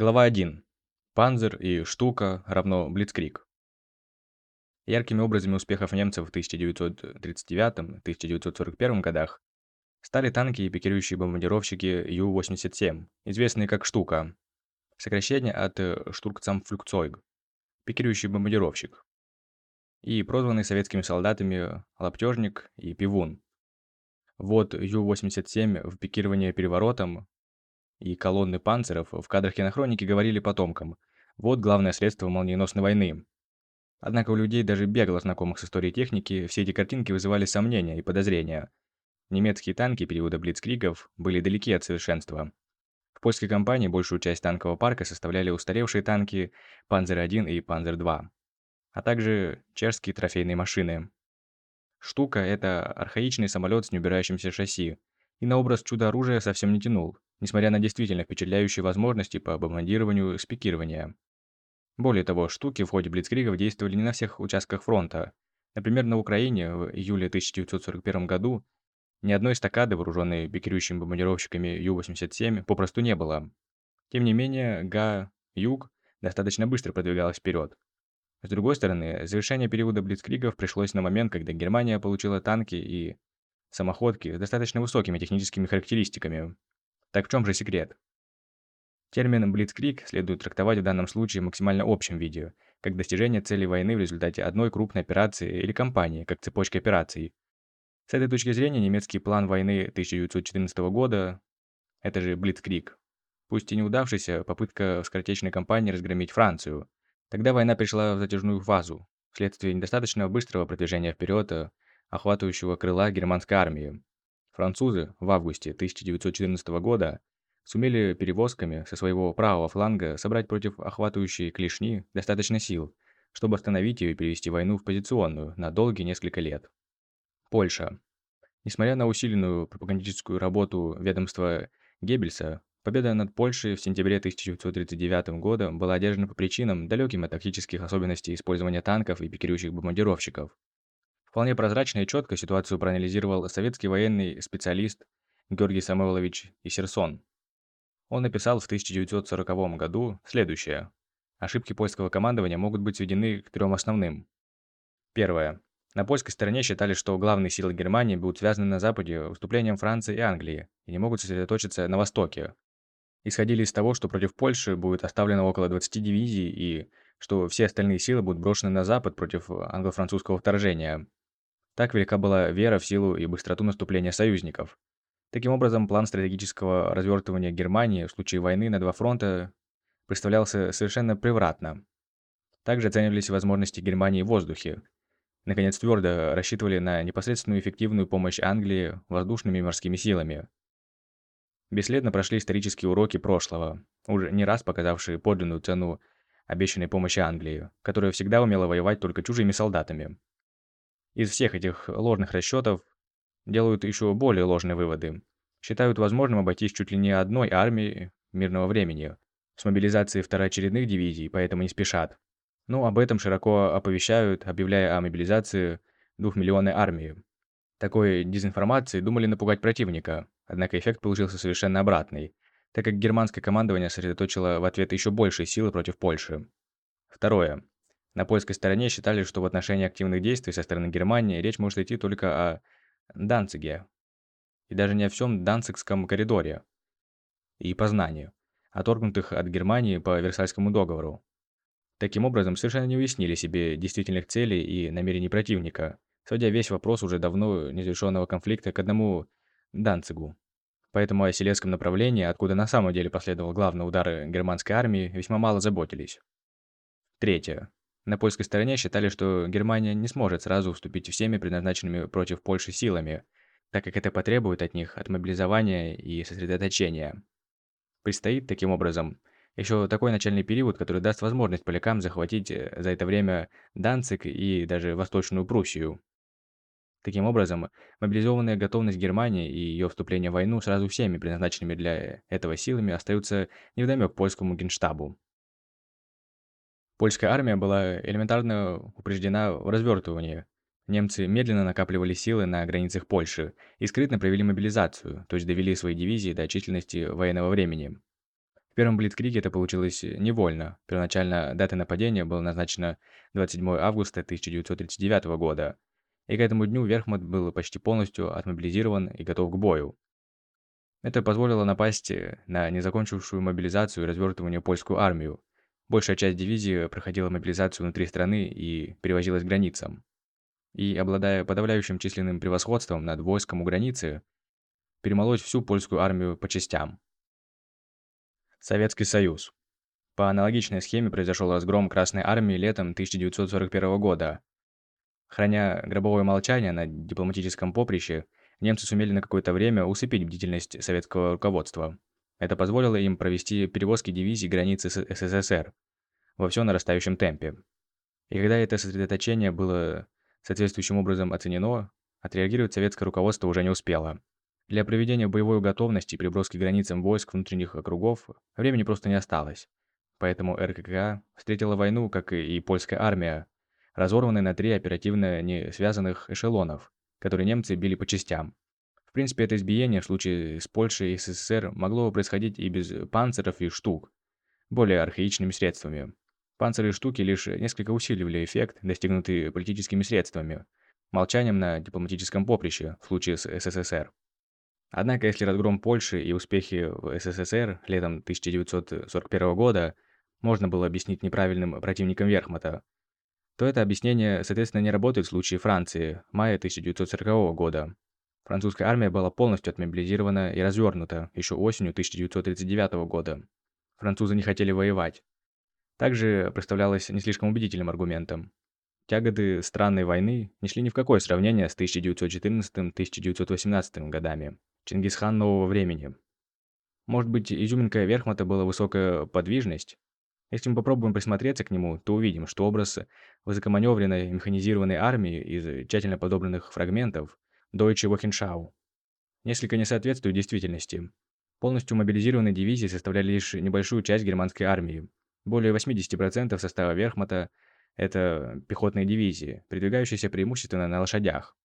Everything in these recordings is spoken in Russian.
Глава 1. Панзер и штука равно Блицкриг. Яркими образами успехов немцев в 1939-1941 годах стали танки и пикирующие бомбардировщики Ю-87, известные как «Штука», сокращение от «Штуркцамфлюкцойг», пикирующий бомбардировщик, и прозванный советскими солдатами «Лаптежник» и «Пивун». Вот Ю-87 в пикировании переворотом и колонны панцеров в кадрах кинохроники говорили потомкам «Вот главное средство молниеносной войны». Однако у людей, даже бегло знакомых с историей техники, все эти картинки вызывали сомнения и подозрения. Немецкие танки периода Блицкригов были далеки от совершенства. В польской компании большую часть танкового парка составляли устаревшие танки Панзер-1 и Панзер-2, а также чешские трофейные машины. Штука – это архаичный самолет с неубирающимся шасси, и на образ чудо-оружия совсем не тянул несмотря на действительно впечатляющие возможности по бомбардированию спикирования. Более того, штуки в ходе Блицкригов действовали не на всех участках фронта. Например, на Украине в июле 1941 году ни одной эстакады, вооруженной пикирующими бомбардировщиками Ю-87, попросту не было. Тем не менее, ГА-Юг достаточно быстро продвигалась вперед. С другой стороны, завершение периода Блицкригов пришлось на момент, когда Германия получила танки и самоходки с достаточно высокими техническими характеристиками, так в чем же секрет? Термин «блицкриг» следует трактовать в данном случае в максимально общем виде, как достижение цели войны в результате одной крупной операции или кампании, как цепочка операций. С этой точки зрения немецкий план войны 1914 года – это же блицкриг. Пусть и неудавшаяся попытка в скоротечной кампании разгромить Францию. Тогда война пришла в затяжную фазу, вследствие недостаточно быстрого продвижения вперед охватывающего крыла германской армии. Французы в августе 1914 года сумели перевозками со своего правого фланга собрать против охватывающей клешни достаточно сил, чтобы остановить ее и перевести войну в позиционную на долгие несколько лет. Польша. Несмотря на усиленную пропагандистскую работу ведомства Геббельса, победа над Польшей в сентябре 1939 года была одержана по причинам, далеким от тактических особенностей использования танков и пикирующих бомбардировщиков. Вполне прозрачно и четко ситуацию проанализировал советский военный специалист Георгий Самойлович Исерсон. Он написал в 1940 году следующее. Ошибки польского командования могут быть сведены к трем основным. Первое. На польской стороне считали, что главные силы Германии будут связаны на Западе выступлением Франции и Англии и не могут сосредоточиться на Востоке. Исходили из того, что против Польши будет оставлено около 20 дивизий и что все остальные силы будут брошены на Запад против англо-французского вторжения. Так велика была вера в силу и быстроту наступления союзников. Таким образом, план стратегического развертывания Германии в случае войны на два фронта представлялся совершенно превратно. Также оценивались возможности Германии в воздухе. Наконец, твердо рассчитывали на непосредственную эффективную помощь Англии воздушными и морскими силами. Бесследно прошли исторические уроки прошлого, уже не раз показавшие подлинную цену обещанной помощи Англии, которая всегда умела воевать только чужими солдатами. Из всех этих ложных расчетов делают еще более ложные выводы. Считают возможным обойтись чуть ли не одной армией мирного времени, с мобилизацией второочередных дивизий, поэтому не спешат. Но об этом широко оповещают, объявляя о мобилизации двухмиллионной армии. Такой дезинформацией думали напугать противника, однако эффект получился совершенно обратный, так как германское командование сосредоточило в ответ еще большие силы против Польши. Второе. На польской стороне считали, что в отношении активных действий со стороны Германии речь может идти только о Данциге, и даже не о всем Данцигском коридоре и Познании, оторгнутых от Германии по Версальскому договору. Таким образом, совершенно не уяснили себе действительных целей и намерений противника, сводя весь вопрос уже давно незавершенного конфликта к одному Данцигу. Поэтому о Селецком направлении, откуда на самом деле последовал главный удар германской армии, весьма мало заботились. Третье. На польской стороне считали, что Германия не сможет сразу вступить всеми предназначенными против Польши силами, так как это потребует от них отмобилизования и сосредоточения. Предстоит, таким образом, еще такой начальный период, который даст возможность полякам захватить э, за это время Данцик и даже Восточную Пруссию. Таким образом, мобилизованная готовность Германии и ее вступление в войну сразу всеми предназначенными для этого силами остаются невдомек польскому генштабу. Польская армия была элементарно упреждена в развертывании. Немцы медленно накапливали силы на границах Польши и скрытно провели мобилизацию, то есть довели свои дивизии до численности военного времени. В первом Блицкриге это получилось невольно. Первоначально дата нападения была назначена 27 августа 1939 года, и к этому дню Верхмут был почти полностью отмобилизирован и готов к бою. Это позволило напасть на незакончившую мобилизацию и развертывание польскую армию. Большая часть дивизии проходила мобилизацию внутри страны и перевозилась к границам. И, обладая подавляющим численным превосходством над войском у границы, перемолоть всю польскую армию по частям. Советский Союз. По аналогичной схеме произошел разгром Красной Армии летом 1941 года. Храня гробовое молчание на дипломатическом поприще, немцы сумели на какое-то время усыпить бдительность советского руководства. Это позволило им провести перевозки дивизий границы с СССР во все нарастающем темпе. И когда это сосредоточение было соответствующим образом оценено, отреагировать советское руководство уже не успело. Для проведения боевой готовности и переброски границам войск внутренних округов времени просто не осталось. Поэтому РККА встретила войну, как и польская армия, разорванной на три оперативно не связанных эшелонов, которые немцы били по частям. Принципе, это избиение в случае с Польшей и СССР могло происходить и без панцеров и штук, более архаичными средствами. Панциры и штуки лишь несколько усиливали эффект, достигнутый политическими средствами, молчанием на дипломатическом поприще в случае с СССР. Однако, если разгром Польши и успехи в СССР летом 1941 года можно было объяснить неправильным противником Верхмата, то это объяснение, соответственно, не работает в случае Франции мая 1940 года. Французская армия была полностью отмобилизирована и развернута еще осенью 1939 года. Французы не хотели воевать. Также представлялось не слишком убедительным аргументом. Тяготы странной войны не шли ни в какое сравнение с 1914-1918 годами. Чингисхан нового времени. Может быть, изюминкой Верхмата была высокая подвижность? Если мы попробуем присмотреться к нему, то увидим, что образ высокоманевренной механизированной армии из тщательно подобранных фрагментов Deutsche Wochenschau несколько не соответствует действительности. Полностью мобилизированные дивизии составляли лишь небольшую часть германской армии. Более 80% состава Верхмата – это пехотные дивизии, передвигающиеся преимущественно на лошадях.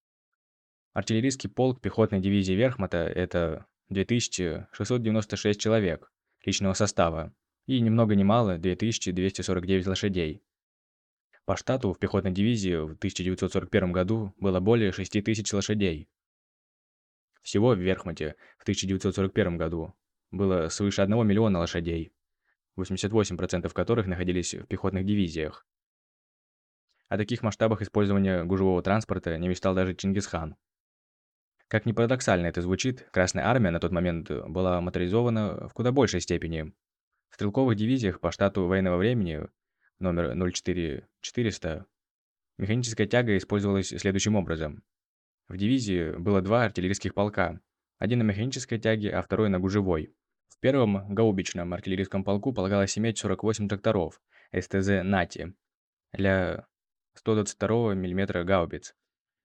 Артиллерийский полк пехотной дивизии Верхмата – это 2696 человек личного состава и ни много ни мало 2249 лошадей. По штату в пехотной дивизии в 1941 году было более 6000 лошадей. Всего в Верхмате в 1941 году было свыше 1 миллиона лошадей, 88% которых находились в пехотных дивизиях. О таких масштабах использования гужевого транспорта не мечтал даже Чингисхан. Как ни парадоксально это звучит, Красная Армия на тот момент была моторизована в куда большей степени. В стрелковых дивизиях по штату военного времени номер 04400 механическая тяга использовалась следующим образом. В дивизии было два артиллерийских полка, один на механической тяге, а второй на гужевой. В первом гаубичном артиллерийском полку полагалось иметь 48 тракторов СТЗ «Нати» для 122 мм гаубиц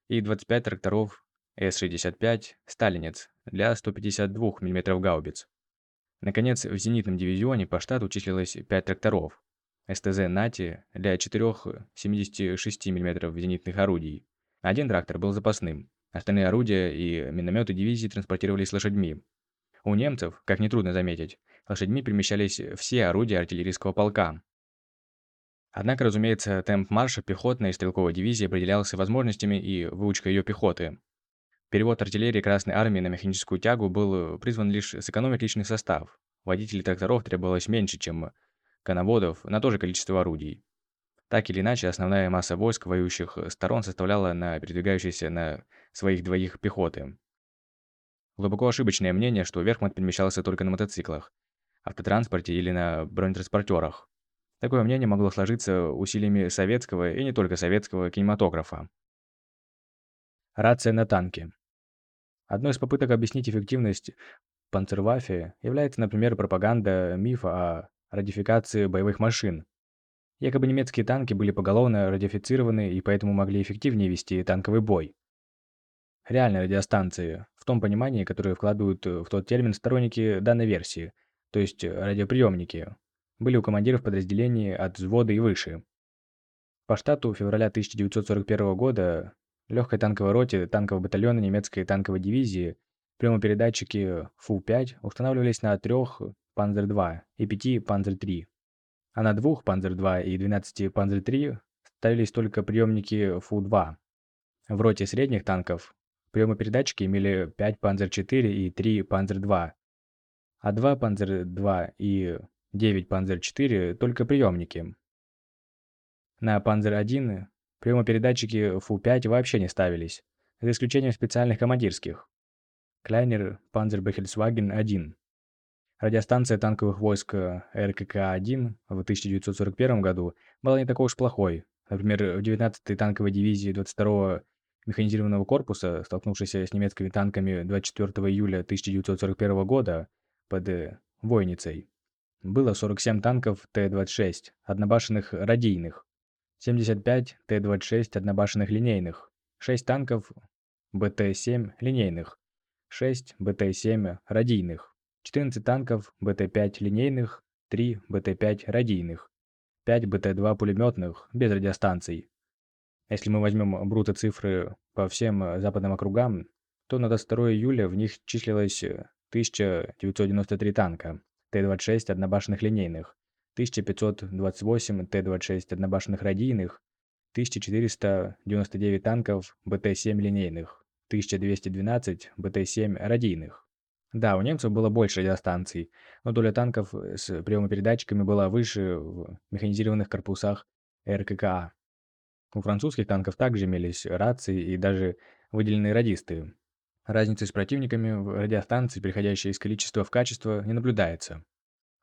и 25 тракторов С-65 «Сталинец» для 152 мм гаубиц. Наконец, в зенитном дивизионе по штату числилось 5 тракторов СТЗ «Нати» для 4 76 мм зенитных орудий. Один трактор был запасным. Остальные орудия и минометы дивизии транспортировались лошадьми. У немцев, как нетрудно заметить, лошадьми перемещались все орудия артиллерийского полка. Однако, разумеется, темп марша пехотной и стрелковой дивизии определялся возможностями и выучкой ее пехоты. Перевод артиллерии Красной Армии на механическую тягу был призван лишь сэкономить личный состав. Водителей тракторов требовалось меньше, чем коноводов на то же количество орудий. Так или иначе, основная масса войск воюющих сторон составляла на передвигающейся на своих двоих пехоты. Глубоко ошибочное мнение, что Верхмут перемещался только на мотоциклах, автотранспорте или на бронетранспортерах. Такое мнение могло сложиться усилиями советского и не только советского кинематографа. Рация на танке. Одной из попыток объяснить эффективность панцерваффе является, например, пропаганда мифа о радификации боевых машин. Якобы немецкие танки были поголовно радифицированы и поэтому могли эффективнее вести танковый бой. Реальные радиостанции, в том понимании, которое вкладывают в тот термин сторонники данной версии, то есть радиоприемники, были у командиров подразделений от взвода и выше. По штату февраля 1941 года легкой танковой роте танкового батальона немецкой танковой дивизии приемопередатчики Фу-5 устанавливались на трех Панзер-2 и 5 Панзер-3. А на двух Панзер-2 и 12 Панзер-3 ставились только приемники Фу-2. В роте средних танков приемопередатчики имели 5 Панзер-4 и 3 Панзер-2, а 2 Панзер-2 и 9 Панзер-4 только приемники. На Панзер-1 приемопередатчики Фу-5 вообще не ставились, за исключением специальных командирских. Клайнер Панзербехельсваген-1. Радиостанция танковых войск РКК-1 в 1941 году была не такой уж плохой. Например, в 19-й танковой дивизии 22-го механизированного корпуса, столкнувшейся с немецкими танками 24 июля 1941 года под Войницей, было 47 танков Т-26 однобашенных радийных, 75 Т-26 однобашенных линейных, 6 танков БТ-7 линейных, 6 БТ-7 радийных, 14 танков БТ-5 линейных, 3 БТ-5 радийных, 5 БТ-2 пулеметных без радиостанций. Если мы возьмем бруто цифры по всем западным округам, то на 22 июля в них числилось 1993 танка Т-26 однобашенных линейных, 1528 Т-26 однобашенных радийных, 1499 танков БТ-7 линейных, 1212 БТ-7 радийных. Да, у немцев было больше радиостанций, но доля танков с приемопередатчиками была выше в механизированных корпусах РККА. У французских танков также имелись рации и даже выделенные радисты. Разницы с противниками в радиостанции, переходящей из количества в качество, не наблюдается.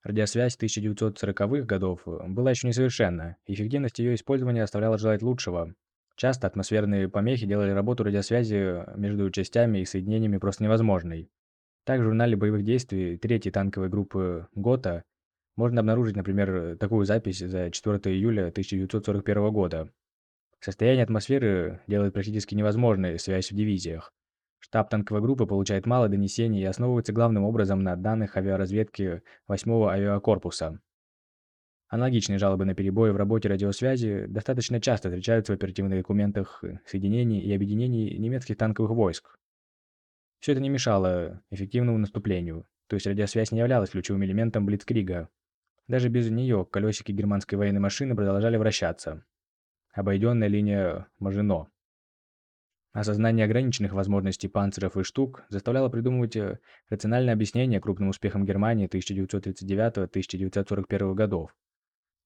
Радиосвязь 1940-х годов была еще несовершенна, эффективность ее использования оставляла желать лучшего. Часто атмосферные помехи делали работу радиосвязи между частями и соединениями просто невозможной. Так, в журнале боевых действий 3-й танковой группы ГОТА можно обнаружить, например, такую запись за 4 июля 1941 года. Состояние атмосферы делает практически невозможной связь в дивизиях. Штаб танковой группы получает мало донесений и основывается главным образом на данных авиаразведки 8-го авиакорпуса. Аналогичные жалобы на перебои в работе радиосвязи достаточно часто встречаются в оперативных документах соединений и объединений немецких танковых войск. Все это не мешало эффективному наступлению, то есть радиосвязь не являлась ключевым элементом Блицкрига. Даже без нее колесики германской военной машины продолжали вращаться. Обойденная линия Мажино. Осознание ограниченных возможностей панциров и штук заставляло придумывать э, рациональное объяснение крупным успехам Германии 1939-1941 годов.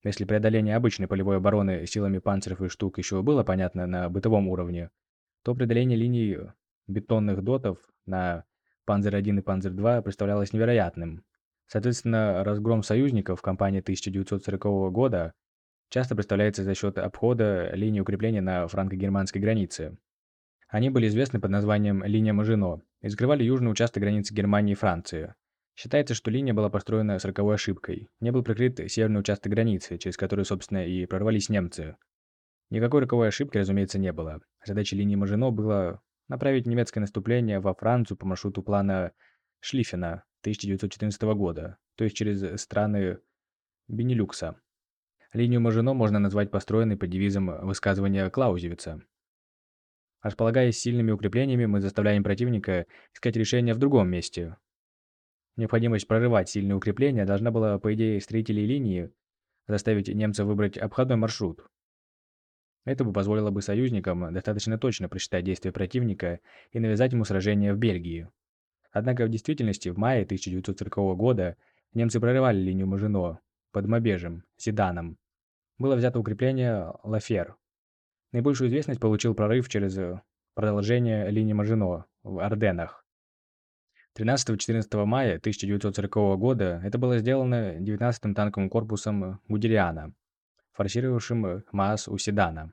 Если преодоление обычной полевой обороны силами панциров и штук еще было понятно на бытовом уровне, то преодоление линий бетонных дотов на Панзер-1 и Панзер-2 представлялось невероятным. Соответственно, разгром союзников в кампании 1940 года часто представляется за счет обхода линии укрепления на франко-германской границе. Они были известны под названием «Линия Мажино» и скрывали южный участок границы Германии и Франции. Считается, что линия была построена с роковой ошибкой. Не был прикрыт северный участок границы, через который, собственно, и прорвались немцы. Никакой роковой ошибки, разумеется, не было. Задачей линии Мажино было направить немецкое наступление во Францию по маршруту плана Шлиффена 1914 года, то есть через страны Бенилюкса. Линию Мажино можно назвать построенной по девизам высказывания Клаузевица Располагаясь сильными укреплениями, мы заставляем противника искать решение в другом месте. Необходимость прорывать сильные укрепления должна была, по идее, строителей линии заставить немцев выбрать обходной маршрут. Это бы позволило бы союзникам достаточно точно просчитать действия противника и навязать ему сражение в Бельгии. Однако в действительности в мае 1940 года немцы прорывали линию Мажино под Мобежем, Седаном. Было взято укрепление Лафер, Наибольшую известность получил прорыв через э, продолжение линии Мажино в Орденах. 13-14 мая 1940 года это было сделано 19-м танковым корпусом Гудериана, форсировавшим Маас у Седана.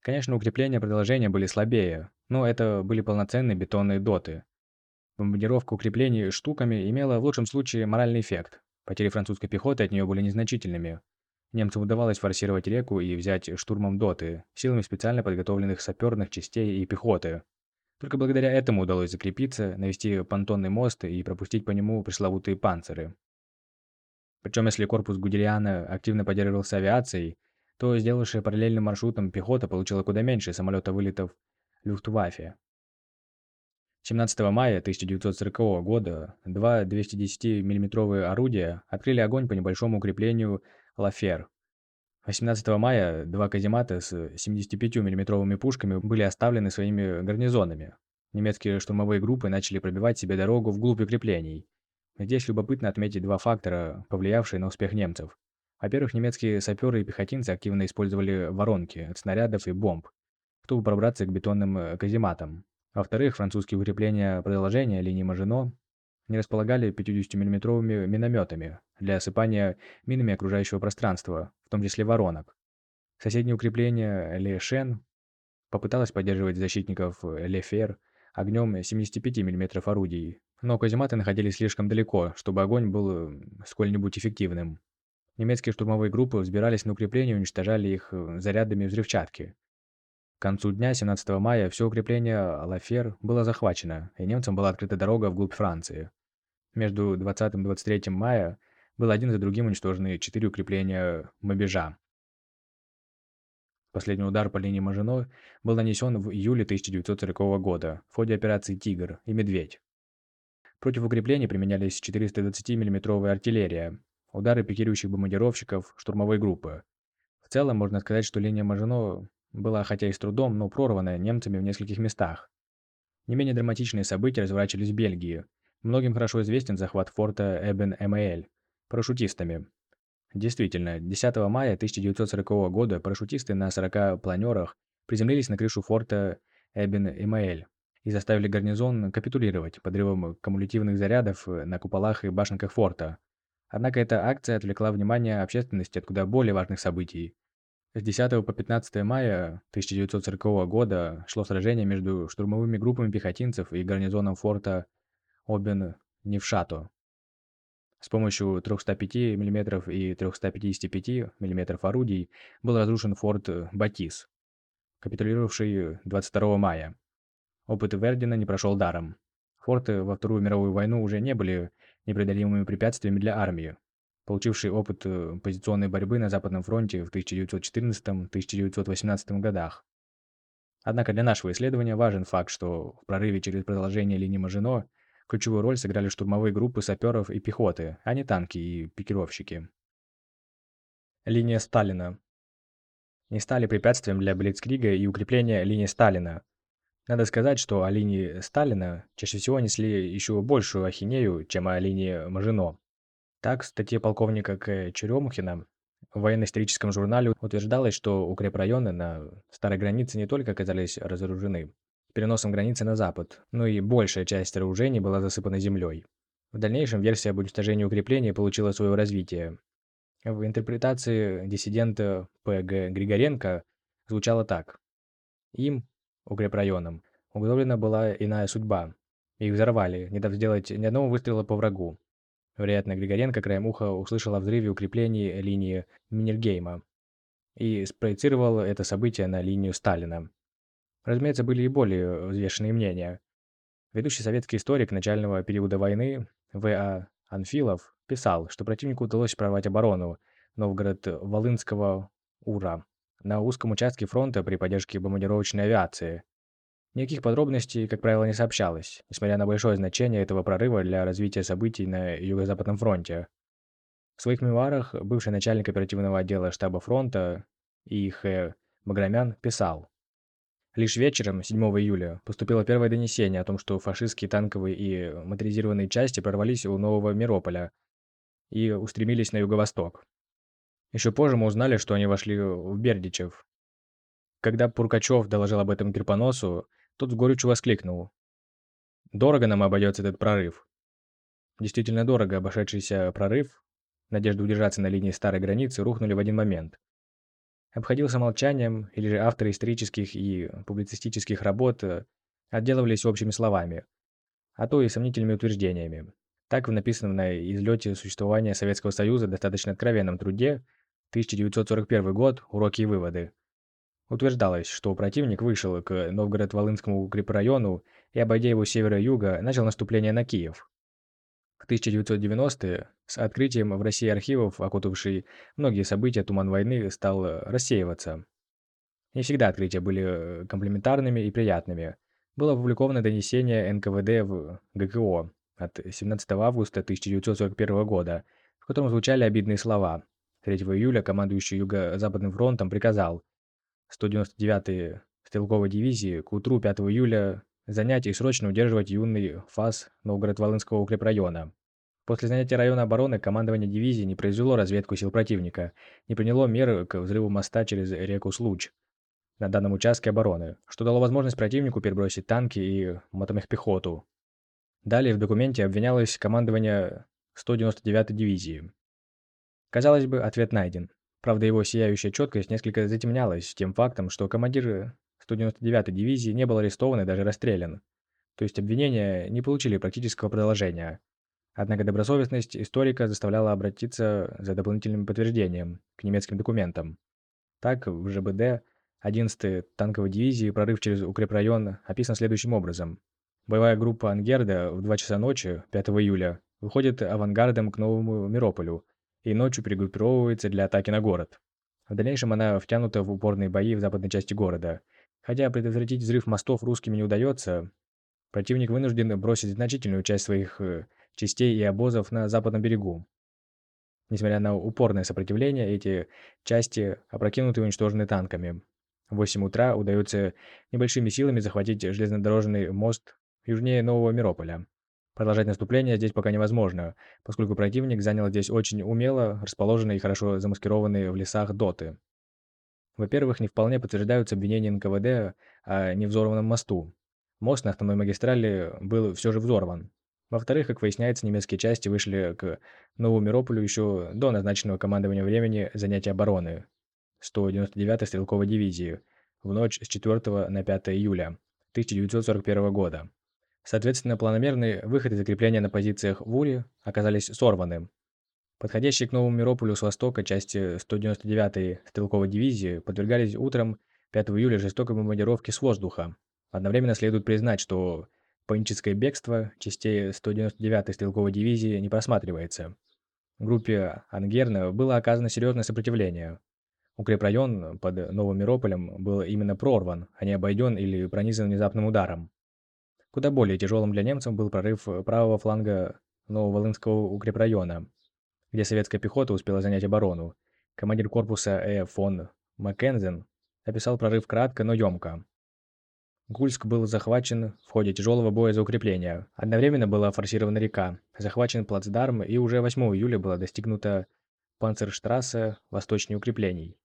Конечно, укрепления продолжения были слабее, но это были полноценные бетонные доты. Бомбардировка укреплений штуками имела в лучшем случае моральный эффект. Потери французской пехоты от нее были незначительными, Немцам удавалось форсировать реку и взять штурмом доты, силами специально подготовленных саперных частей и пехоты. Только благодаря этому удалось закрепиться, навести понтонный мост и пропустить по нему пресловутые панциры. Причем, если корпус Гудериана активно поддерживался авиацией, то сделавшая параллельным маршрутом пехота получила куда меньше самолета вылетов Люфтваффе. 17 мая 1940 года два 210 миллиметровые орудия открыли огонь по небольшому укреплению Лафер. 18 мая два каземата с 75 миллиметровыми пушками были оставлены своими гарнизонами. Немецкие штурмовые группы начали пробивать себе дорогу вглубь укреплений. Здесь любопытно отметить два фактора, повлиявшие на успех немцев. Во-первых, немецкие саперы и пехотинцы активно использовали воронки от снарядов и бомб, чтобы пробраться к бетонным э, казематам. Во-вторых, французские укрепления продолжения линии Мажино не располагали 50 миллиметровыми минометами для осыпания минами окружающего пространства, в том числе воронок. Соседнее укрепление Ле Шен попыталось поддерживать защитников Ле Фер огнем 75 мм орудий, но казематы находились слишком далеко, чтобы огонь был сколь-нибудь эффективным. Немецкие штурмовые группы взбирались на укрепления и уничтожали их э, зарядами взрывчатки. К концу дня, 17 мая, все укрепление Лафер было захвачено, и немцам была открыта дорога вглубь Франции. Между 20 и 23 мая было один за другим уничтожены четыре укрепления Мобежа. Последний удар по линии Мажино был нанесен в июле 1940 года в ходе операции «Тигр» и «Медведь». Против укреплений применялись 420 миллиметровая артиллерия, удары пикирующих бомбардировщиков, штурмовой группы. В целом, можно сказать, что линия Мажино была, хотя и с трудом, но прорвана немцами в нескольких местах. Не менее драматичные события разворачивались в Бельгии. Многим хорошо известен захват форта Эбен-Эмаэль парашютистами. Действительно, 10 мая 1940 года парашютисты на 40 планерах приземлились на крышу форта Эбен-Эмаэль и заставили гарнизон капитулировать подрывом кумулятивных зарядов на куполах и башенках форта. Однако эта акция отвлекла внимание общественности от куда более важных событий. С 10 по 15 мая 1940 года шло сражение между штурмовыми группами пехотинцев и гарнизоном форта Обен-Невшато. С помощью 305 мм и 355 мм орудий был разрушен форт Батис, капитулировавший 22 мая. Опыт Вердина не прошел даром. Форты во Вторую мировую войну уже не были непреодолимыми препятствиями для армии, получившей опыт э, позиционной борьбы на Западном фронте в 1914-1918 годах. Однако для нашего исследования важен факт, что в прорыве через продолжение линии Мажино ключевую роль сыграли штурмовые группы саперов и пехоты, а не танки и пикировщики. Линия Сталина не стали препятствием для Блицкрига и укрепления линии Сталина, надо сказать, что о линии Сталина чаще всего несли еще большую ахинею, чем о линии Мажино. Так, в статье полковника К. Черемухина в военно-историческом журнале утверждалось, что укрепрайоны на старой границе не только оказались разоружены переносом границы на запад, но и большая часть сооружений была засыпана землей. В дальнейшем версия об уничтожении укреплений получила свое развитие. В интерпретации диссидента П.Г. Григоренко звучало так. Им, укрепрайонам, уготовлена была иная судьба. Их взорвали, не дав сделать ни одного выстрела по врагу. Вероятно, Григоренко краем уха услышал о взрыве укреплений линии Миннергейма и спроецировал это событие на линию Сталина. Разумеется, были и более взвешенные мнения. Ведущий советский историк начального периода войны В.А. Анфилов писал, что противнику удалось прорвать оборону Новгород-Волынского УРА на узком участке фронта при поддержке бомбардировочной авиации. Никаких подробностей, как правило, не сообщалось, несмотря на большое значение этого прорыва для развития событий на Юго-Западном фронте. В своих мемуарах бывший начальник оперативного отдела штаба фронта И.Х. Баграмян писал, Лишь вечером, 7 июля, поступило первое донесение о том, что фашистские танковые и моторизированные части прорвались у Нового Мирополя и устремились на юго-восток. Еще позже мы узнали, что они вошли в Бердичев. Когда Пуркачев доложил об этом Кирпоносу, тот с горечью воскликнул. «Дорого нам обойдется этот прорыв». Действительно дорого обошедшийся прорыв, надежда удержаться на линии старой границы, рухнули в один момент. Обходился молчанием, или же авторы исторических и публицистических работ э, отделывались общими словами, а то и сомнительными утверждениями. Так в написанном на излете существования Советского Союза достаточно откровенном труде 1941 год. Уроки и выводы. Утверждалось, что противник вышел к Новгород-Волынскому укрепрайону и, обойдя его севера и юга, начал наступление на Киев. В 1990-е с открытием в России архивов, окутавший многие события туман войны, стал рассеиваться. Не всегда открытия были комплементарными и приятными. было опубликовано донесение НКВД в ГКО от 17 августа 1941 года, в котором звучали обидные слова. 3 июля командующий Юго-Западным фронтом приказал 199-й стрелковой дивизии к утру 5 июля занять и срочно удерживать юный фас Новгород-Волынского укрепрайона. После занятия района обороны командование дивизии не произвело разведку сил противника, не приняло меры к взрыву моста через реку Случ на данном участке обороны, что дало возможность противнику перебросить танки и мотомехпехоту. Далее в документе обвинялось командование 199-й дивизии. Казалось бы, ответ найден. Правда, его сияющая четкость несколько затемнялась тем фактом, что командир 199-й дивизии не был арестован и даже расстрелян. То есть обвинения не получили практического продолжения. Однако добросовестность историка заставляла обратиться за дополнительным подтверждением к немецким документам. Так, в ЖБД 11-й танковой дивизии прорыв через укрепрайон описан следующим образом. Боевая группа Ангерда в 2 часа ночи, 5 июля, выходит авангардом к Новому Мирополю и ночью перегруппировывается для атаки на город. В дальнейшем она втянута в упорные бои в западной части города. Хотя предотвратить взрыв мостов русскими не удается, противник вынужден бросить значительную часть своих э, частей и обозов на западном берегу. Несмотря на упорное сопротивление, эти части опрокинуты и уничтожены танками. В 8 утра удается небольшими силами захватить железнодорожный мост южнее Нового Мирополя. Продолжать наступление здесь пока невозможно, поскольку противник занял здесь очень умело расположенные и хорошо замаскированные в лесах доты. Во-первых, не вполне подтверждаются обвинения НКВД о невзорванном мосту. Мост на основной магистрали был все же взорван. Во-вторых, как выясняется, немецкие части вышли к Новому Мирополю еще до назначенного командования времени занятия обороны, 199-й стрелковой дивизии в ночь с 4 на 5 июля 1941 года. Соответственно, планомерный выход и закрепление на позициях в Уре оказались сорваны. Подходящие к Новому Мирополю с востока части 199-й стрелковой дивизии подвергались утром 5 июля жестокой бомбардировке с воздуха. Одновременно следует признать, что паническое бегство частей 199-й стрелковой дивизии не просматривается. Группе Ангерна было оказано серьезное сопротивление. Укрепрайон под Новым Мирополем был именно прорван, а не обойден или пронизан внезапным ударом. Куда более тяжелым для немцев был прорыв правого фланга Нововолынского укрепрайона, где советская пехота успела занять оборону. Командир корпуса Э. фон Маккензен описал прорыв кратко, но емко. Гульск был захвачен в ходе тяжелого боя за укрепление. Одновременно была форсирована река, захвачен плацдарм и уже 8 июля была достигнута Панцерштрассе восточнее укреплений.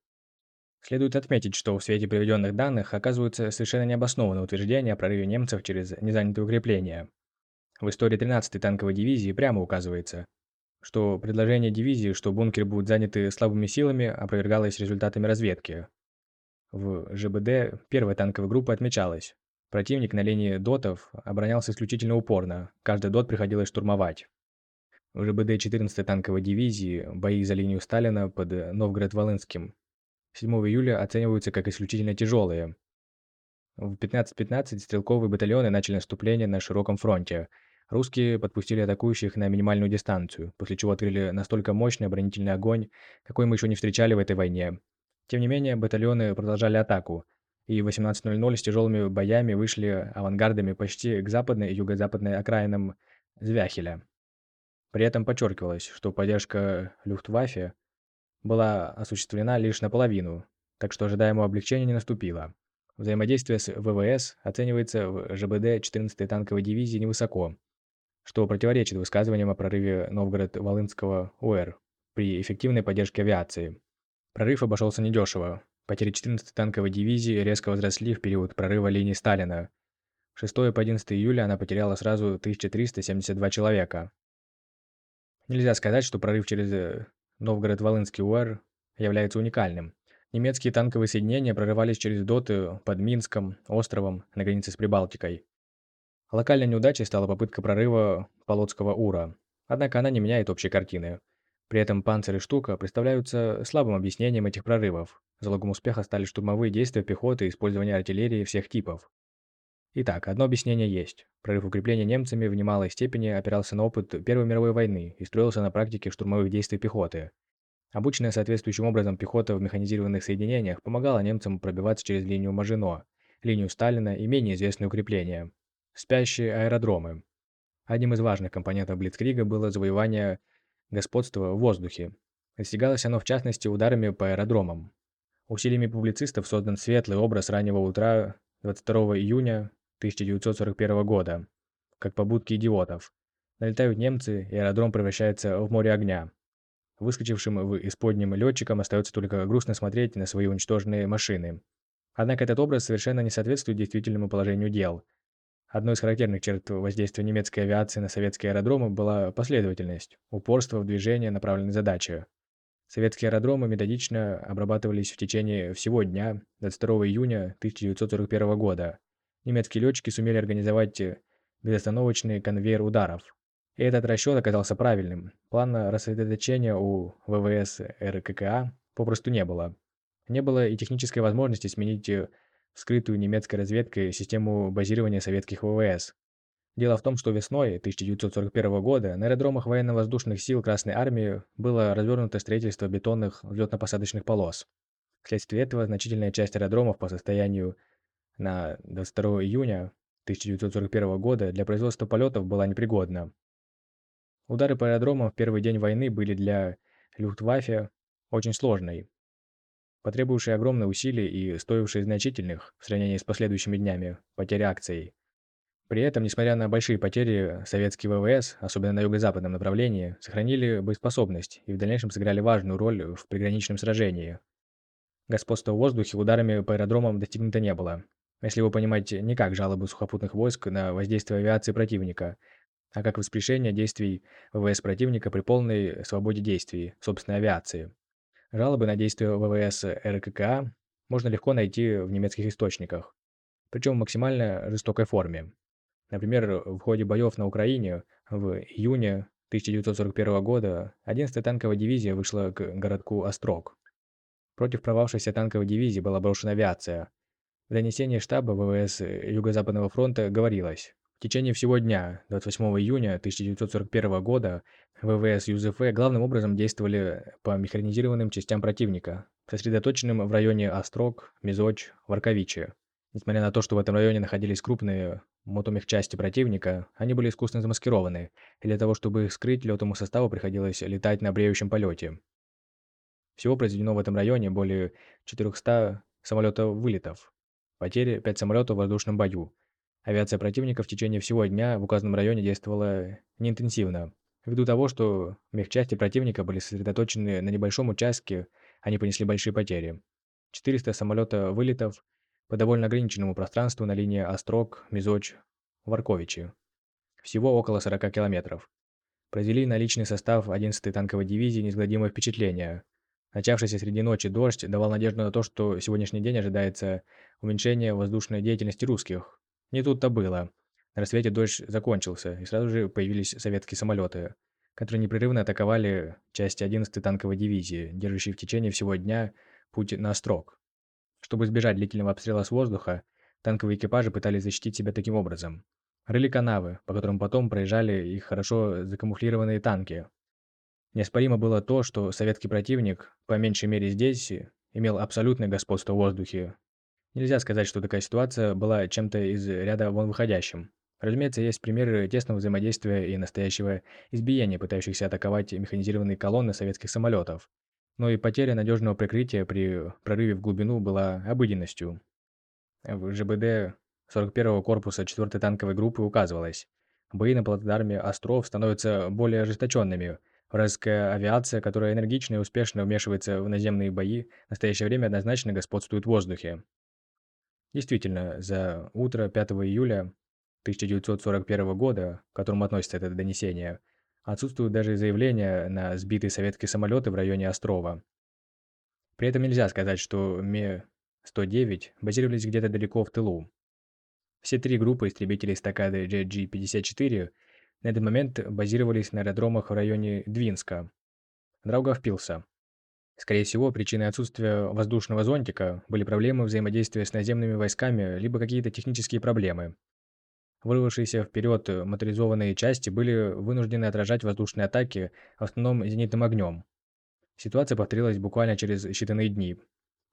Следует отметить, что в свете приведенных данных оказываются совершенно необоснованные утверждения о прорыве немцев через незанятые укрепления. В истории 13-й танковой дивизии прямо указывается, что предложение дивизии, что бункеры будут заняты слабыми силами, опровергалось результатами разведки. В ЖБД первой танковой группы отмечалось, противник на линии дотов оборонялся исключительно упорно, каждый дот приходилось штурмовать. В ЖБД 14-й танковой дивизии бои за линию Сталина под Новгород-Волынским 7 июля оцениваются как исключительно тяжелые. В 15.15 стрелковые батальоны начали наступление на широком фронте. Русские подпустили атакующих на минимальную дистанцию, после чего открыли настолько мощный оборонительный огонь, какой мы еще не встречали в этой войне. Тем не менее, батальоны продолжали атаку, и в 18.00 с тяжелыми боями вышли авангардами почти к западной и юго-западной окраинам Звяхеля. При этом подчеркивалось, что поддержка Люфтваффе была осуществлена лишь наполовину, так что ожидаемого облегчения не наступило. Взаимодействие с ВВС оценивается в ЖБД 14-й танковой дивизии невысоко, что противоречит высказываниям о прорыве Новгород-Волынского УР при эффективной поддержке авиации. Прорыв обошелся недешево. Потери 14-й танковой дивизии резко возросли в период прорыва линии Сталина. В 6 по 11 июля она потеряла сразу 1372 человека. Нельзя сказать, что прорыв через э, Новгород-Волынский УР является уникальным. Немецкие танковые соединения прорывались через доты под Минском, островом на границе с Прибалтикой. Локальной неудачей стала попытка прорыва Полоцкого УРа, однако она не меняет общей картины. При этом «Панцирь» и «Штука» представляются слабым объяснением этих прорывов. Залогом успеха стали штурмовые действия пехоты и использование артиллерии всех типов. Итак, одно объяснение есть. Прорыв укрепления немцами в немалой степени опирался на опыт Первой мировой войны и строился на практике штурмовых действий пехоты. Обученная соответствующим образом пехота в механизированных соединениях помогала немцам пробиваться через линию Мажино, линию Сталина и менее известные укрепления. Спящие аэродромы. Одним из важных компонентов Блицкрига было завоевание господства в воздухе. Достигалось оно в частности ударами по аэродромам. Усилиями публицистов создан светлый образ раннего утра 22 июня 1941 года, как побудки идиотов. Налетают немцы, и аэродром превращается в море огня. Выскочившим в исподним летчикам остается только грустно смотреть на свои уничтоженные машины. Однако этот образ совершенно не соответствует действительному положению дел. Одной из характерных черт воздействия немецкой авиации на советские аэродромы была последовательность, упорство в движении направленной задачи. Советские аэродромы методично обрабатывались в течение всего дня 22 июня 1941 года. Немецкие летчики сумели организовать безостановочный конвейер ударов. И этот расчет оказался правильным. Плана рассредоточения у ВВС РККА попросту не было. Не было и технической возможности сменить вскрытую немецкой разведкой систему базирования советских ВВС. Дело в том, что весной 1941 года на аэродромах военно-воздушных сил Красной Армии было развернуто строительство бетонных взлетно-посадочных полос. Вследствие этого значительная часть аэродромов по состоянию на 22 июня 1941 года для производства полетов была непригодна. Удары по аэродромам в первый день войны были для Люфтваффе очень сложной, потребовавшей огромные усилия и стоившей значительных, в сравнении с последующими днями, потерь акций. При этом, несмотря на большие потери, советские ВВС, особенно на юго-западном направлении, сохранили боеспособность и в дальнейшем сыграли важную роль в приграничном сражении. Господства в воздухе ударами по аэродромам достигнуто не было, если вы понимаете не как жалобы сухопутных войск на воздействие авиации противника, а как воскрешение действий ВВС противника при полной свободе действий собственной авиации. Жалобы на действия ВВС РККА можно легко найти в немецких источниках, причем в максимально жестокой форме. Например, в ходе боев на Украине в июне 1941 года 11-я танковая дивизия вышла к городку Острог. Против провавшейся танковой дивизии была брошена авиация, в донесении штаба ВВС Юго-Западного фронта говорилось, в течение всего дня, 28 июня 1941 года, ВВС ЮЗФ главным образом действовали по механизированным частям противника, сосредоточенным в районе Острог, Мизоч, Варковичи. Несмотря на то, что в этом районе находились крупные мотомехчасти противника, они были искусно замаскированы, и для того, чтобы их скрыть, летному составу приходилось летать на бреющем полете. Всего произведено в этом районе более 400 самолетов вылетов, Потери 5 самолетов в воздушном бою. Авиация противника в течение всего дня в указанном районе действовала неинтенсивно. Ввиду того, что мехчасти противника были сосредоточены на небольшом участке, они понесли большие потери. 400 самолета вылетов по довольно ограниченному пространству на линии Острог, Мизоч, Варковичи. Всего около 40 километров. Произвели на личный состав 11-й танковой дивизии неизгладимое впечатление. Начавшийся среди ночи дождь давал надежду на то, что сегодняшний день ожидается уменьшение воздушной деятельности русских. Не тут-то было. На рассвете дождь закончился, и сразу же появились советские самолеты, которые непрерывно атаковали части 11-й танковой дивизии, держащей в течение всего дня путь на Острог. Чтобы избежать длительного обстрела с воздуха, танковые экипажи пытались защитить себя таким образом. Рыли канавы, по которым потом проезжали их хорошо закамуфлированные танки, Неоспоримо было то, что советский противник, по меньшей мере здесь, имел абсолютное господство в воздухе. Нельзя сказать, что такая ситуация была чем-то из ряда вон выходящим. Разумеется, есть примеры тесного взаимодействия и настоящего избиения, пытающихся атаковать механизированные колонны советских самолетов. Но и потеря надежного прикрытия при прорыве в глубину была обыденностью. В ЖБД 41-го корпуса 4-й танковой группы указывалось, бои на плацдарме Остров становятся более ожесточенными – Вражеская авиация, которая энергично и успешно вмешивается в наземные бои, в настоящее время однозначно господствует в воздухе. Действительно, за утро 5 июля 1941 года, к которому относится это донесение, отсутствуют даже заявления на сбитые советские самолеты в районе Острова. При этом нельзя сказать, что Ме-109 базировались где-то далеко в тылу. Все три группы истребителей эстакады JG-54 на этот момент базировались на аэродромах в районе Двинска. Драуга впился. Скорее всего, причиной отсутствия воздушного зонтика были проблемы взаимодействия с наземными войсками, либо какие-то технические проблемы. Вырвавшиеся вперед моторизованные части были вынуждены отражать воздушные атаки, в основном зенитным огнем. Ситуация повторилась буквально через считанные дни.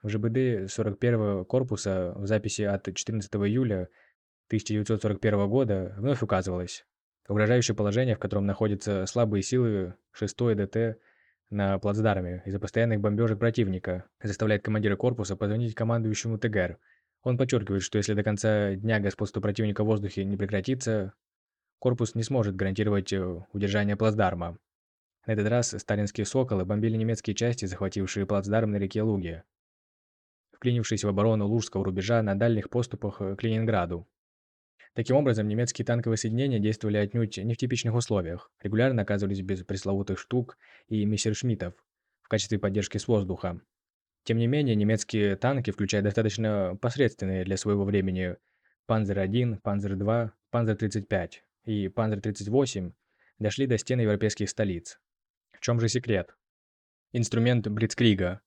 В ЖБД 41-го корпуса в записи от 14 июля 1941 года вновь указывалось угрожающее положение, в котором находятся слабые силы 6-й ДТ на плацдарме из-за постоянных бомбежек противника, заставляет командира корпуса позвонить командующему ТГР. Он подчеркивает, что если до конца дня господство противника в воздухе не прекратится, корпус не сможет гарантировать э, удержание плацдарма. На этот раз сталинские «Соколы» бомбили немецкие части, захватившие плацдарм на реке Луге, вклинившись в оборону Лужского рубежа на дальних поступах э, к Ленинграду. Таким образом, немецкие танковые соединения действовали отнюдь не в типичных условиях, регулярно оказывались без пресловутых штук и мессершмиттов в качестве поддержки с воздуха. Тем не менее, немецкие танки, включая достаточно посредственные для своего времени Панзер-1, Панзер-2, Панзер-35 и Панзер-38, дошли до стен европейских столиц. В чем же секрет? Инструмент Блицкрига.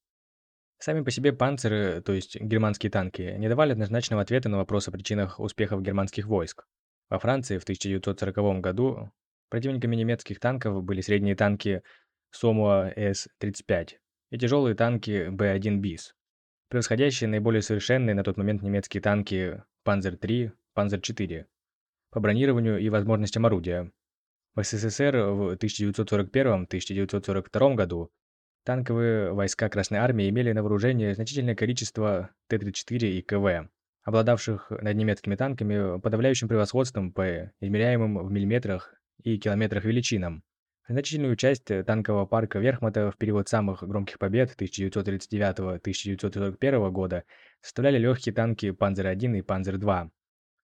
Сами по себе панцеры, то есть германские танки, не давали однозначного ответа на вопрос о причинах успехов германских войск. Во Франции в 1940 году противниками немецких танков были средние танки Сомуа С-35 и тяжелые танки Б-1 БИС, превосходящие наиболее совершенные на тот момент немецкие танки Панзер-3, Панзер-4 по бронированию и возможностям орудия. В СССР в 1941-1942 году танковые войска Красной Армии имели на вооружении значительное количество Т-34 и КВ, обладавших над немецкими танками подавляющим превосходством по измеряемым в миллиметрах и километрах величинам. Значительную часть танкового парка Верхмата в период самых громких побед 1939-1941 года составляли легкие танки Панзер-1 и Панзер-2.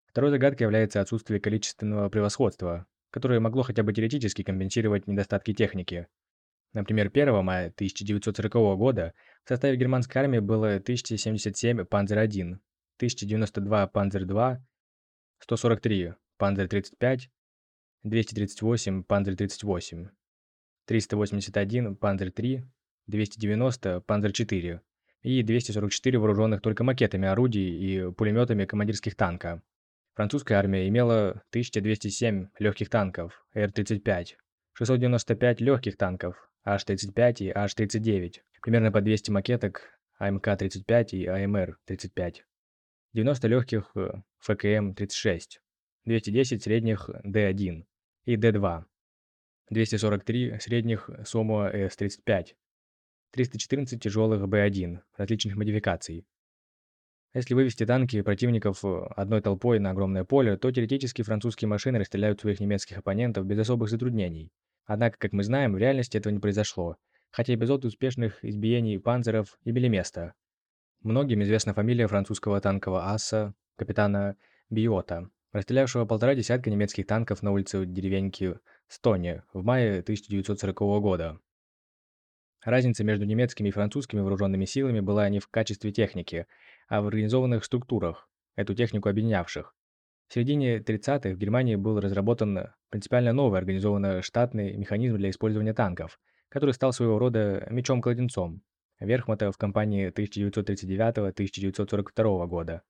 Второй загадкой является отсутствие количественного превосходства, которое могло хотя бы теоретически компенсировать недостатки техники. Например, 1 мая 1940 года в составе германской армии было 1077 Панзер-1, 1092 Панзер-2, 143 Панзер-35, 238 Панзер-38, 381 Панзер-3, 290 Панзер-4 и 244 вооруженных только макетами орудий и пулеметами командирских танка. Французская армия имела 1207 легких танков Р-35, 695 легких танков H-35 и H-39, примерно по 200 танкеток АМК-35 и АМР-35, 90 легких ФКМ-36, 210 средних Д-1 и Д-2, 243 средних Сомуа С-35, 314 тяжелых Б-1 различных модификаций, если вывести танки противников э, одной толпой на огромное поле, то теоретически французские машины расстреляют своих немецких оппонентов без особых затруднений. Однако, как мы знаем, в реальности этого не произошло, хотя эпизод успешных избиений панцеров имели место. Многим известна фамилия французского танкового аса, капитана Биота, расстрелявшего полтора десятка немецких танков на улице деревеньки Стоне в мае 1940 года. Разница между немецкими и французскими вооруженными силами была не в качестве техники, а в организованных структурах, эту технику объединявших. В середине 30-х в Германии был разработан принципиально новый организованный штатный механизм для использования танков, который стал своего рода мечом-кладенцом Верхмата в кампании 1939-1942 года.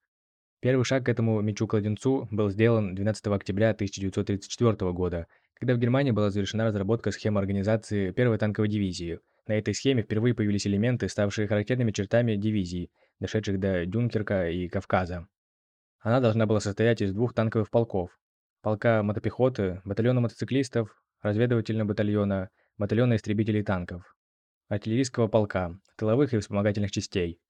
Первый шаг к этому мечу-кладенцу был сделан 12 октября 1934 года, когда в Германии была завершена разработка схемы организации первой танковой дивизии – на этой схеме впервые появились элементы, ставшие характерными чертами дивизий, дошедших до Дюнкерка и Кавказа. Она должна была состоять из двух танковых полков. Полка мотопехоты, батальона мотоциклистов, разведывательного батальона, батальона истребителей танков, артиллерийского полка, тыловых и вспомогательных частей.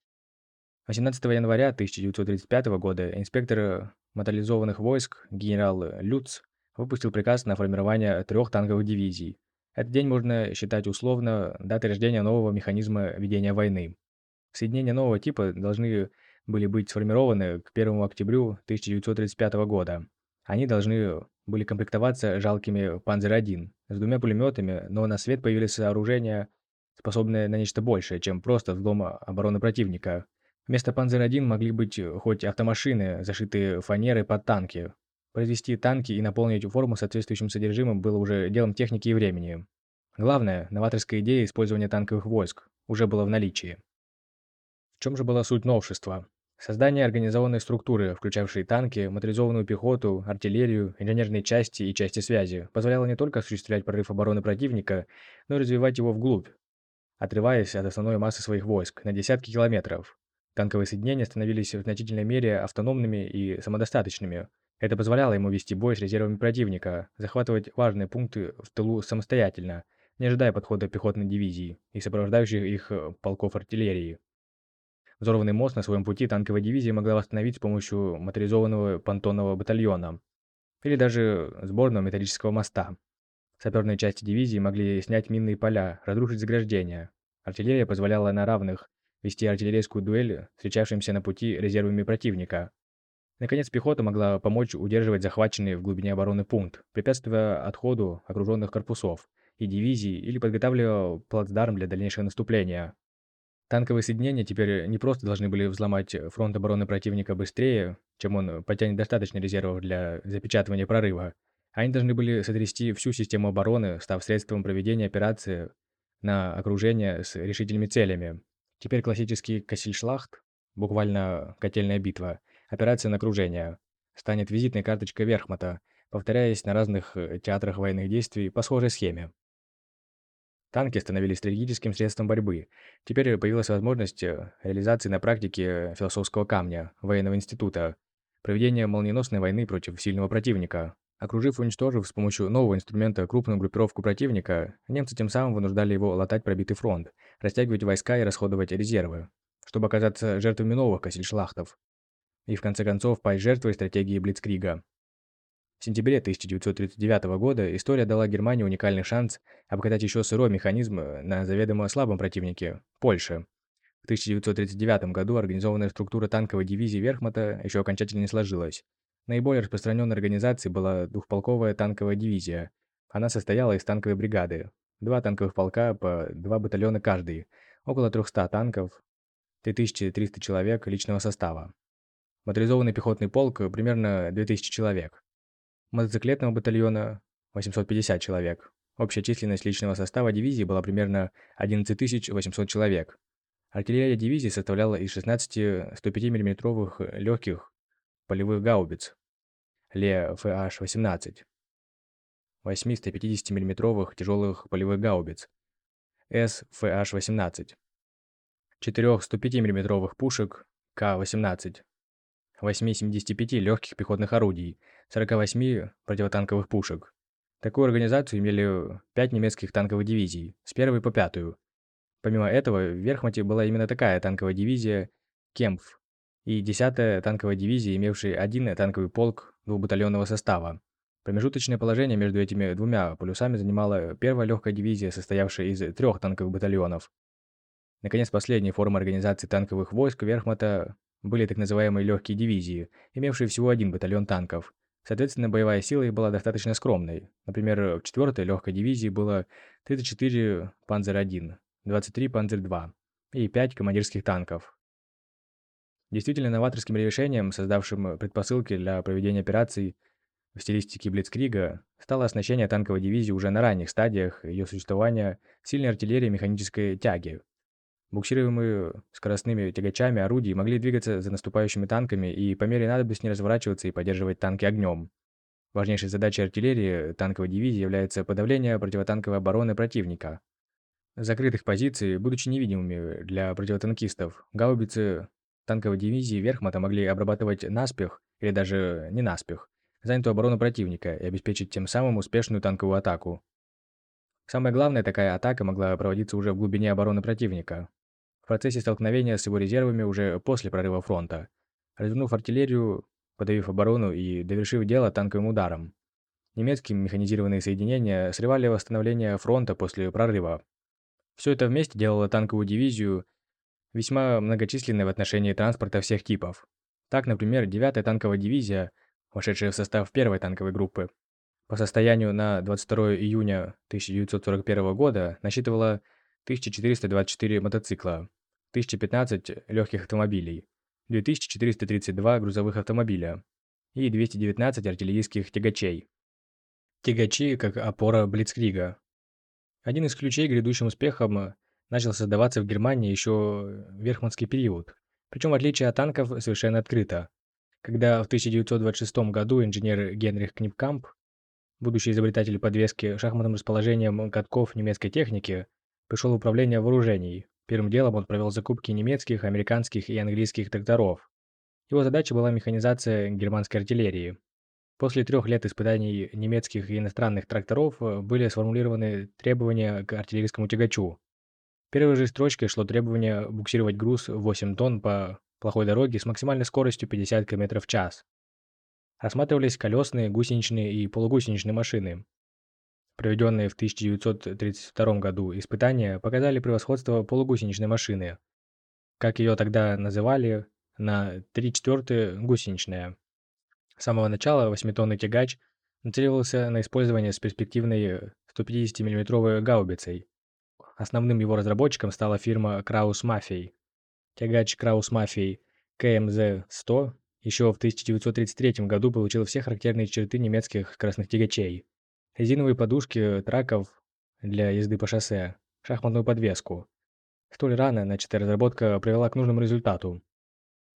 18 января 1935 года инспектор моторизованных войск генерал Люц выпустил приказ на формирование трех танковых дивизий, этот день можно считать условно датой рождения нового механизма ведения войны. Соединения нового типа должны были быть сформированы к 1 октябрю 1935 года. Они должны были комплектоваться жалкими «Панзер-1» с двумя пулеметами, но на свет появились сооружения, способные на нечто большее, чем просто взлом обороны противника. Вместо «Панзер-1» могли быть хоть автомашины, зашитые фанерой под танки, Произвести танки и наполнить форму соответствующим содержимым было уже делом техники и времени. Главное, новаторская идея использования танковых войск уже была в наличии. В чем же была суть новшества? Создание организованной структуры, включавшей танки, моторизованную пехоту, артиллерию, инженерные части и части связи, позволяло не только осуществлять прорыв обороны противника, но и развивать его вглубь, отрываясь от основной массы своих войск на десятки километров. Танковые соединения становились в значительной мере автономными и самодостаточными. Это позволяло ему вести бой с резервами противника, захватывать важные пункты в тылу самостоятельно, не ожидая подхода пехотной дивизии и сопровождающих их э, полков артиллерии. Взорванный мост на своем пути танковая дивизия могла восстановить с помощью моторизованного понтонного батальона или даже сборного металлического моста. Саперные части дивизии могли снять минные поля, разрушить заграждения. Артиллерия позволяла на равных вести артиллерийскую дуэль встречавшимся на пути резервами противника. Наконец, пехота могла помочь удерживать захваченный в глубине обороны пункт, препятствуя отходу окруженных корпусов и дивизий или подготавливая плацдарм для дальнейшего наступления. Танковые соединения теперь не просто должны были взломать фронт обороны противника быстрее, чем он потянет достаточно резервов для запечатывания прорыва, они должны были сотрясти всю систему обороны, став средством проведения операции на окружение с решительными целями. Теперь классический Кассельшлахт, буквально котельная битва, операция на окружение, станет визитной карточкой Верхмата, повторяясь на разных театрах военных действий по схожей схеме. Танки становились стратегическим средством борьбы. Теперь появилась возможность э, реализации на практике философского камня военного института, проведения молниеносной войны против сильного противника, Окружив и уничтожив с помощью нового инструмента крупную группировку противника, немцы тем самым вынуждали его латать пробитый фронт, растягивать войска и расходовать резервы, чтобы оказаться жертвами новых косельшлахтов. И в конце концов пасть жертвой стратегии Блицкрига. В сентябре 1939 года история дала Германии уникальный шанс обкатать еще сырой механизм на заведомо слабом противнике – Польше. В 1939 году организованная структура танковой дивизии Верхмата еще окончательно не сложилась, Наиболее распространенной организацией была двухполковая танковая дивизия. Она состояла из танковой бригады, два танковых полка по два батальона каждый, около 300 танков, 3300 человек личного состава. Моторизованный пехотный полк примерно 2000 человек. Мотоциклетного батальона 850 человек. Общая численность личного состава дивизии была примерно 11800 человек. Артиллерия дивизии составляла из 16 105 мм легких полевых гаубиц, Ле ФH-18, 8 150 мм тяжелых полевых гаубиц, С ФH-18, 4 105 мм пушек К-18, 8 75 легких пехотных орудий, 48 противотанковых пушек. Такую организацию имели 5 немецких танковых дивизий, с первой по пятую. Помимо этого, в Верхмате была именно такая танковая дивизия Кемпф, и 10-я танковая дивизия, имевшая один танковый полк двухбатальонного состава. Промежуточное положение между этими двумя полюсами занимала первая легкая дивизия, состоявшая из трех танковых батальонов. Наконец, последней формой организации танковых войск Верхмата были так называемые легкие дивизии, имевшие всего один батальон танков. Соответственно, боевая сила их была достаточно скромной. Например, в 4-й легкой дивизии было 34 Панзер-1, 23 Панзер-2 и 5 командирских танков, Действительно новаторским решением, создавшим предпосылки для проведения операций в стилистике Блицкрига, стало оснащение танковой дивизии уже на ранних стадиях ее существования сильной артиллерией механической тяги. Буксируемые скоростными тягачами орудий могли двигаться за наступающими танками и по мере надобности разворачиваться и поддерживать танки огнем. Важнейшей задачей артиллерии танковой дивизии является подавление противотанковой обороны противника. Закрытых позиций, будучи невидимыми для противотанкистов, гаубицы танковой дивизии Верхмата могли обрабатывать наспех или даже не наспех занятую оборону противника и обеспечить тем самым успешную танковую атаку. Самое главное, такая атака могла проводиться уже в глубине обороны противника, процессе столкновения с его резервами уже после прорыва фронта, развернув артиллерию, подавив оборону и довершив дело танковым ударом. Немецкие механизированные соединения срывали восстановление фронта после прорыва. Все это вместе делало танковую дивизию весьма многочисленные в отношении транспорта всех типов. Так, например, 9-я танковая дивизия, вошедшая в состав первой танковой группы, по состоянию на 22 июня 1941 года насчитывала 1424 мотоцикла, 1015 легких автомобилей, 2432 грузовых автомобиля и 219 артиллерийских тягачей. Тягачи как опора Блицкрига. Один из ключей к грядущим успехам начал создаваться в Германии еще в Верхманский период, причем отличие от танков совершенно открыто. Когда в 1926 году инженер Генрих Книпкамп, будущий изобретатель подвески шахматным расположением катков немецкой техники, пришел в управление вооружений, Первым делом он провел закупки немецких, американских и английских тракторов. Его задача была механизация германской артиллерии. После трех лет испытаний немецких и иностранных тракторов э, были сформулированы требования к артиллерийскому тягачу. Первой же строчкой шло требование буксировать груз 8 тонн по плохой дороге с максимальной скоростью 50 км в час. Рассматривались колесные, гусеничные и полугусеничные машины. Проведенные в 1932 году испытания показали превосходство полугусеничной машины. Как ее тогда называли, на 3 четвертые гусеничная. С самого начала 8-тонный тягач нацеливался на использование с перспективной 150 миллиметровой гаубицей. Основным его разработчиком стала фирма Краус Мафей. Тягач Краус Мафей КМЗ-100 еще в 1933 году получил все характерные черты немецких красных тягачей. Резиновые подушки траков для езды по шоссе, шахматную подвеску. Столь рано начатая разработка привела к нужному результату.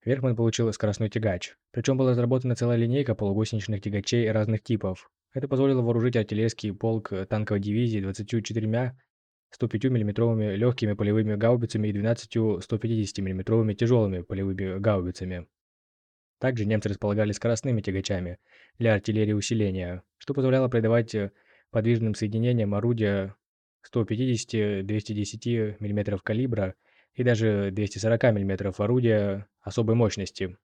Верхман получил скоростной тягач. Причем была разработана целая линейка полугусеничных тягачей разных типов. Это позволило вооружить артиллерийский полк танковой дивизии 24 105 мм легкими полевыми гаубицами и 12 150 мм тяжелыми полевыми гаубицами. Также немцы располагали скоростными тягачами для артиллерии усиления, что позволяло придавать подвижным соединениям орудия 150-210 мм калибра и даже 240 мм орудия особой мощности.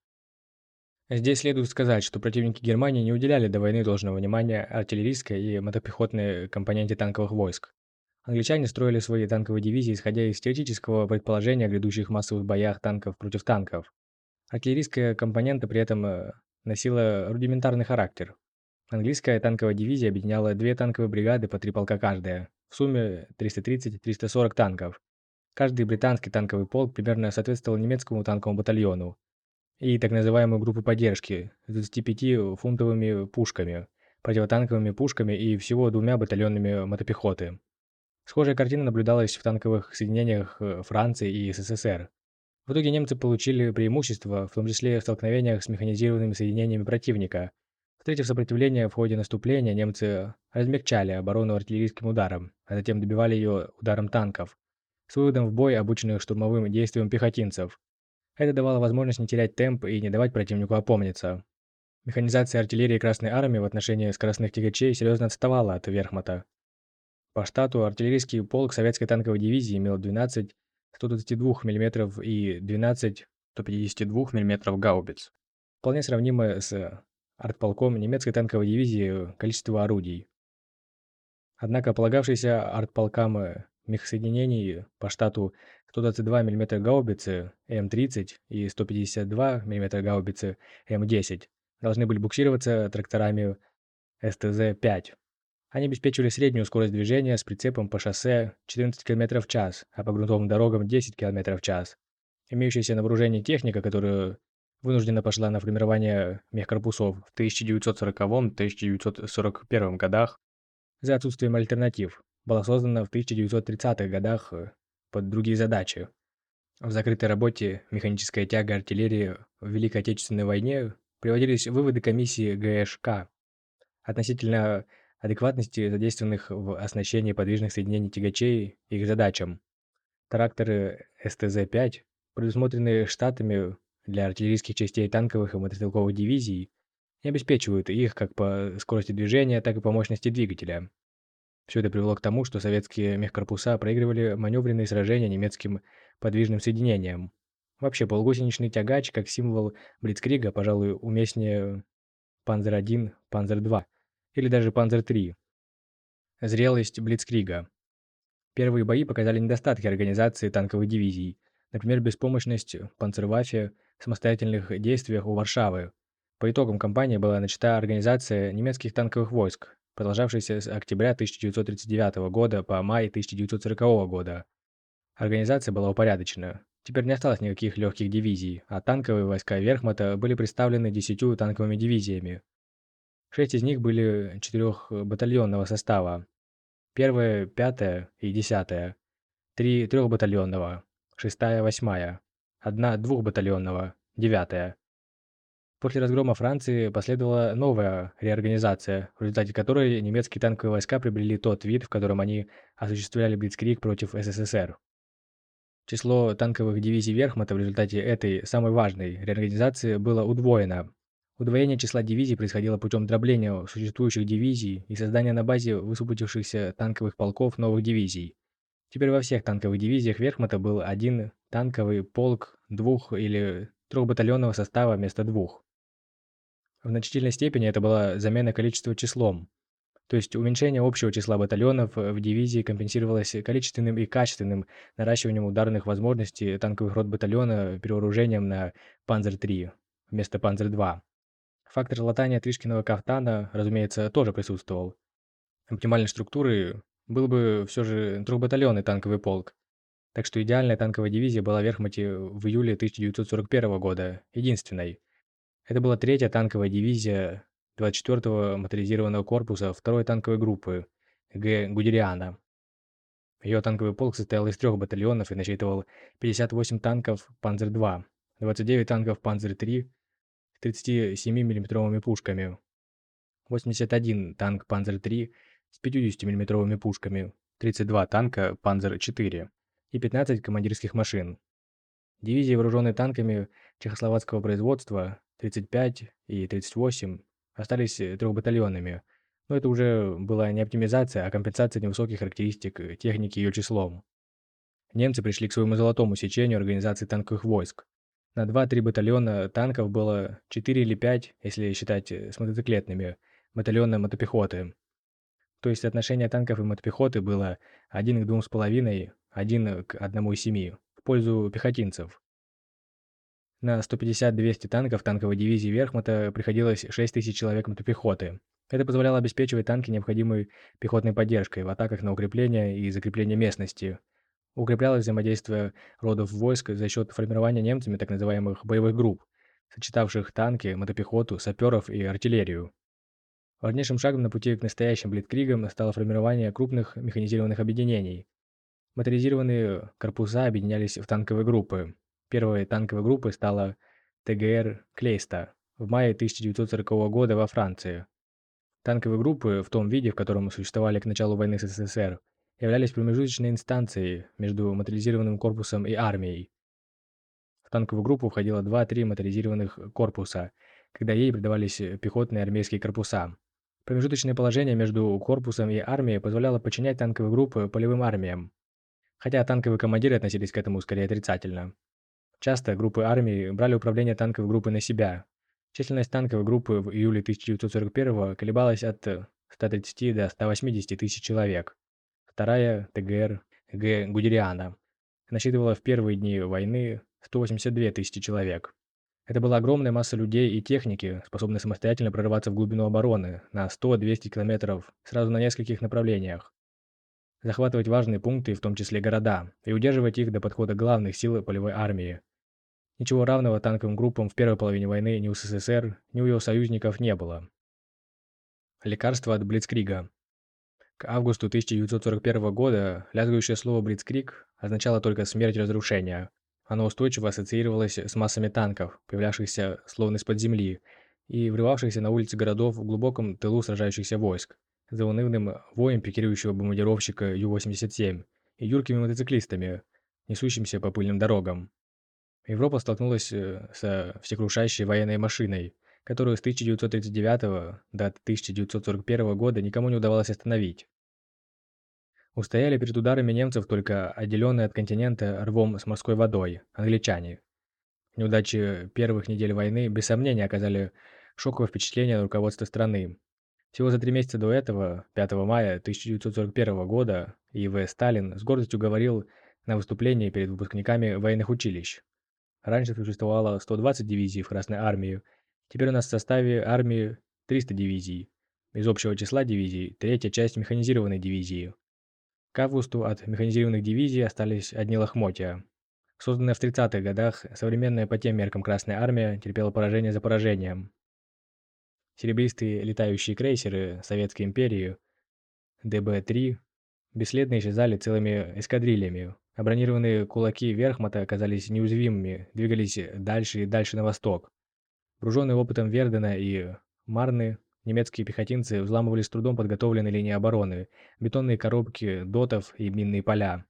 Здесь следует сказать, что противники Германии не уделяли до войны должного внимания артиллерийской и мотопехотной компоненте танковых войск. Англичане строили свои танковые дивизии, исходя из теоретического предположения о грядущих массовых боях танков против танков. Артиллерийская компонента при этом э, носила рудиментарный характер. Английская танковая дивизия объединяла две танковые бригады по три полка каждая, в сумме 330-340 танков, Каждый британский танковый полк примерно соответствовал немецкому танковому батальону и так называемую группу поддержки с 25-фунтовыми пушками, противотанковыми пушками и всего двумя батальонами мотопехоты. Схожая картина наблюдалась в танковых соединениях э, Франции и СССР. В итоге немцы получили преимущество, в том числе в столкновениях с механизированными соединениями противника. Встретив сопротивление в ходе наступления, немцы размягчали оборону артиллерийским ударом, а затем добивали ее ударом танков, с выводом в бой обученных штурмовым действиям пехотинцев. Это давало возможность не терять темп и не давать противнику опомниться. Механизация артиллерии Красной Армии в отношении скоростных тягачей серьезно отставала от Верхмата. По штату артиллерийский полк советской танковой дивизии имел 12 122 мм и 12 152 мм гаубиц, вполне сравнимое с артполком немецкой танковой дивизии количество орудий. Однако полагавшийся артполкам мехсоединений по штату 122 мм гаубицы М-30 и 152 мм гаубицы М-10 должны были буксироваться тракторами СТЗ-5. Они обеспечивали среднюю скорость движения с прицепом по шоссе 14 км в час, а по грунтовым дорогам 10 км в час. Имеющаяся на вооружении техника, которая вынуждена пошла на формирование мехкорпусов в 1940-1941 годах за отсутствием альтернатив, была создана в 1930-х годах э, под другие задачи. В закрытой работе «Механическая тяга артиллерии в Великой Отечественной войне» приводились выводы комиссии ГШК относительно адекватности задействованных в оснащении подвижных соединений тягачей и их задачам. Тракторы СТЗ-5, предусмотренные штатами для артиллерийских частей танковых и мотострелковых дивизий, не обеспечивают их как по скорости движения, так и по мощности двигателя. Все это привело к тому, что советские мехкорпуса проигрывали маневренные сражения немецким подвижным соединениям. Вообще, полугусеничный тягач, как символ Блицкрига, пожалуй, уместнее Панзер-1, Панзер-2 или даже Панзер-3. Зрелость Блицкрига. Первые бои показали недостатки организации танковых дивизий, например, беспомощность Панцерваффе в самостоятельных действиях у Варшавы. По итогам кампании была начата организация немецких танковых войск, продолжавшийся с октября 1939 года по май 1940 года. Организация была упорядочена. Теперь не осталось никаких легких дивизий, а танковые войска Верхмата были представлены десятью танковыми дивизиями. Шесть из них были четырехбатальонного состава. Первая, пятая и десятая. Три трехбатальонного, шестая, восьмая. Одна двухбатальонного, девятая. После разгрома Франции последовала новая реорганизация, в результате которой немецкие танковые войска приобрели тот вид, в котором они осуществляли блицкриг против СССР. Число танковых дивизий Верхмата в результате этой, самой важной, реорганизации было удвоено. Удвоение числа дивизий происходило путем дробления существующих дивизий и создания на базе высвободившихся танковых полков новых дивизий. Теперь во всех танковых дивизиях Верхмата был один танковый полк двух- или трехбатальонного состава вместо двух. В значительной степени это была замена количества числом. То есть уменьшение общего числа батальонов в дивизии компенсировалось количественным и качественным наращиванием ударных возможностей танковых рот батальона перевооружением на Панзер-3 вместо Панзер-2. Фактор латания Тришкиного кафтана, разумеется, тоже присутствовал. Оптимальной структурой был бы все же трехбатальонный танковый полк. Так что идеальная танковая дивизия была в Верхмате в июле 1941 года, единственной. Это была третья танковая дивизия 24-го моторизированного корпуса 2-й танковой группы Г. Гудериана. Ее танковый полк состоял из трех батальонов и насчитывал 58 танков «Панзер-2», 29 танков «Панзер-3» с 37 миллиметровыми пушками, 81 танк «Панзер-3» с 50 миллиметровыми пушками, 32 танка «Панзер-4» и 15 командирских машин. Дивизии, вооруженные танками чехословацкого производства 35 и 38, остались э, трехбатальонными, но это уже была не оптимизация, а компенсация невысоких характеристик э, техники ее числом. Немцы пришли к своему золотому сечению организации танковых войск. На 2-3 батальона танков было 4 или 5, если считать э, с мотоциклетными, батальона мотопехоты. То есть отношение танков и мотопехоты было 1 к 2,5, 1 к 1,7 в пользу пехотинцев. На 150-200 танков танковой дивизии Верхмата приходилось 6 тысяч человек мотопехоты. Это позволяло обеспечивать танки необходимой пехотной поддержкой в атаках на укрепления и закрепление местности. Укреплялось взаимодействие родов войск за счет формирования немцами так называемых боевых групп, сочетавших танки, мотопехоту, саперов и артиллерию. Важнейшим шагом на пути к настоящим блиткригам стало формирование крупных механизированных объединений. Моторизированные корпуса объединялись в танковые группы, Первой танковой группой стала ТГР «Клейста» в мае 1940 года во Франции. Танковые группы, в том виде, в котором существовали к началу войны с СССР, являлись промежуточной инстанцией между моторизированным корпусом и армией. В танковую группу входило 2-3 моторизированных корпуса, когда ей придавались пехотные армейские корпуса. Промежуточное положение между корпусом и армией позволяло подчинять танковые группы полевым армиям, хотя танковые командиры относились к этому скорее отрицательно. Часто группы армии брали управление танковой группой на себя. Численность танковой группы в июле 1941 колебалась от 130 до 180 тысяч человек. Вторая ТГР. Гудериана насчитывала в первые дни войны 182 тысячи человек. Это была огромная масса людей и техники, способная самостоятельно прорываться в глубину обороны на 100-200 километров сразу на нескольких направлениях, захватывать важные пункты, в том числе города, и удерживать их до подхода главных сил полевой армии. Ничего равного танковым группам в первой половине войны ни у СССР, ни у его союзников не было. Лекарство от Блицкрига. К августу 1941 года лязгающее слово «Блицкриг» означало только смерть и разрушение. Оно устойчиво ассоциировалось с массами танков, появлявшихся словно из-под земли, и врывавшихся на улицы городов в глубоком тылу сражающихся войск, за унывным воем пикирующего бомбардировщика Ю-87 и юркими мотоциклистами, несущимся по пыльным дорогам. Европа столкнулась э, со всекрушающей военной машиной, которую с 1939 до 1941 года никому не удавалось остановить. Устояли перед ударами немцев только отделенные от континента рвом с морской водой англичане. Неудачи первых недель войны без сомнения оказали шоковое впечатление на руководство страны. Всего за три месяца до этого, 5 мая 1941 года, И.В. Сталин с гордостью говорил на выступлении перед выпускниками военных училищ. Раньше существовало 120 дивизий в Красной армии, теперь у нас в составе армии 300 дивизий. Из общего числа дивизий третья часть механизированной дивизии. К августу от механизированных дивизий остались одни лохмотья. Созданная в 30-х годах, современная по тем меркам Красная армия терпела поражение за поражением. Серебристые летающие крейсеры Советской империи ДБ-3 бесследно исчезали целыми эскадрильями, а бронированные кулаки Верхмата оказались неуязвимыми, двигались дальше и дальше на восток. Груженные опытом Вердена и Марны, немецкие пехотинцы взламывали с трудом подготовленные линии обороны, бетонные коробки, дотов и минные поля.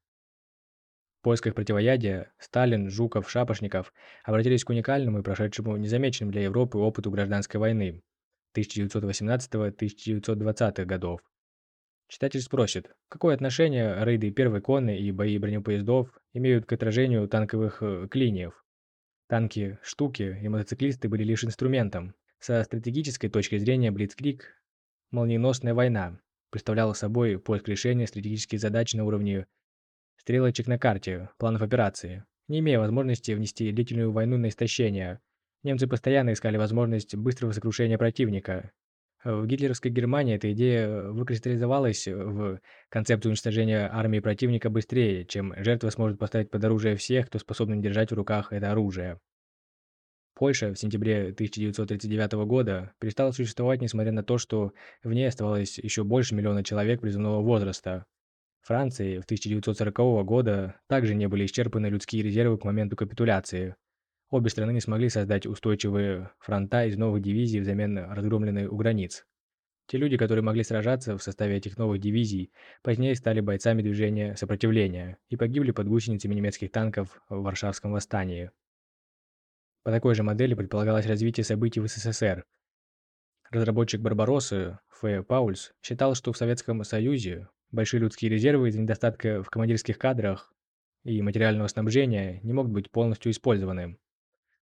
В поисках противоядия Сталин, Жуков, Шапошников обратились к уникальному и прошедшему незамеченным для Европы опыту гражданской войны 1918-1920 годов. Читатель спросит, какое отношение рейды первой конной и бои бронепоездов имеют к отражению танковых э, клиньев? Танки, штуки и мотоциклисты были лишь инструментом. Со стратегической точки зрения Блицкрик, молниеносная война, представляла собой поиск решения стратегических задач на уровне стрелочек на карте, планов операции. Не имея возможности внести длительную войну на истощение, немцы постоянно искали возможность быстрого сокрушения противника. В гитлеровской Германии эта идея выкристаллизовалась в концепцию уничтожения армии противника быстрее, чем жертва сможет поставить под оружие всех, кто способен держать в руках это оружие. Польша в сентябре 1939 года перестала существовать, несмотря на то, что в ней оставалось еще больше миллиона человек призывного возраста. Франции в 1940 года также не были исчерпаны людские резервы к моменту капитуляции. Обе страны не смогли создать устойчивые фронта из новых дивизий взамен разгромленной у границ. Те люди, которые могли сражаться в составе этих новых дивизий, позднее стали бойцами движения сопротивления и погибли под гусеницами немецких танков в Варшавском восстании. По такой же модели предполагалось развитие событий в СССР. Разработчик «Барбароссы» Ф. Паульс считал, что в Советском Союзе большие людские резервы из-за недостатка в командирских кадрах и материального снабжения не могут быть полностью использованы.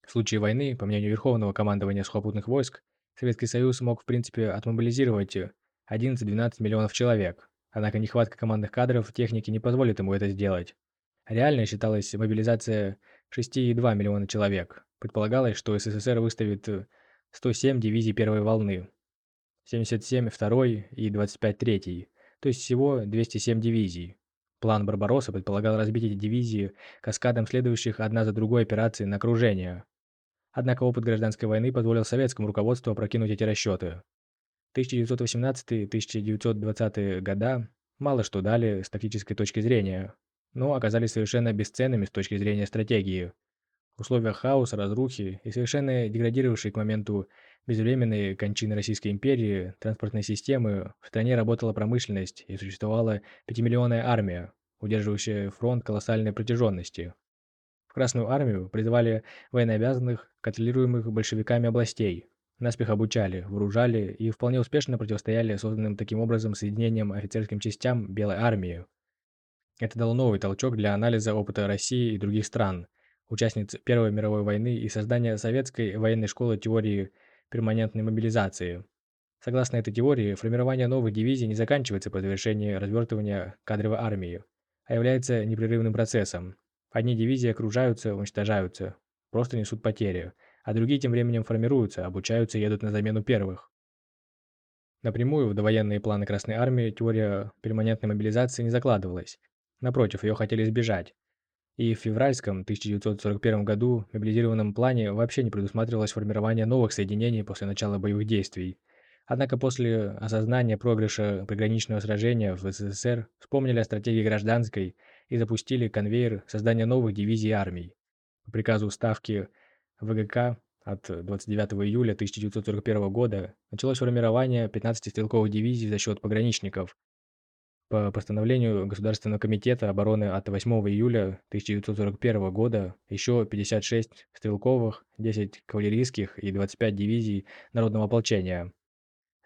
В случае войны, по мнению Верховного командования сухопутных войск, Советский Союз мог в принципе отмобилизировать 11-12 миллионов человек, однако нехватка командных кадров техники не позволит ему это сделать. Реальной считалась мобилизация 6,2 миллиона человек. Предполагалось, что СССР выставит 107 дивизий первой волны, 77 второй и 25 третьей, то есть всего 207 дивизий. План Барбаросса предполагал разбить эти дивизии каскадом следующих одна за другой операций на окружение. Однако опыт гражданской войны позволил советскому руководству опрокинуть эти расчеты. 1918-1920 года мало что дали с тактической точки зрения, но оказались совершенно бесценными с точки зрения стратегии. В условиях хаоса, разрухи и совершенно деградировавшей к моменту безвременной кончины Российской империи транспортной системы в стране работала промышленность и существовала пятимиллионная армия, удерживающая фронт колоссальной протяженности. В Красную армию призывали военнообязанных, контролируемых большевиками областей, наспех обучали, вооружали и вполне успешно противостояли созданным таким образом соединением офицерским частям Белой армии. Это дало новый толчок для анализа опыта России и других стран, участниц Первой мировой войны и создания советской военной школы теории перманентной мобилизации. Согласно этой теории, формирование новых дивизий не заканчивается по завершении развертывания кадровой армии, а является непрерывным процессом. Одни дивизии окружаются, уничтожаются, просто несут потери, а другие тем временем формируются, обучаются и едут на замену первых. Напрямую в довоенные планы Красной Армии теория перманентной мобилизации не закладывалась, Напротив, ее хотели избежать. И в февральском 1941 году мобилизированном плане вообще не предусматривалось формирование новых соединений после начала боевых действий. Однако после осознания проигрыша приграничного сражения в СССР вспомнили о стратегии гражданской и запустили конвейер создания новых дивизий армий. По приказу Ставки ВГК от 29 июля 1941 года началось формирование 15 стрелковых дивизий за счет пограничников, по постановлению Государственного комитета обороны от 8 июля 1941 года еще 56 стрелковых, 10 кавалерийских и 25 дивизий народного ополчения.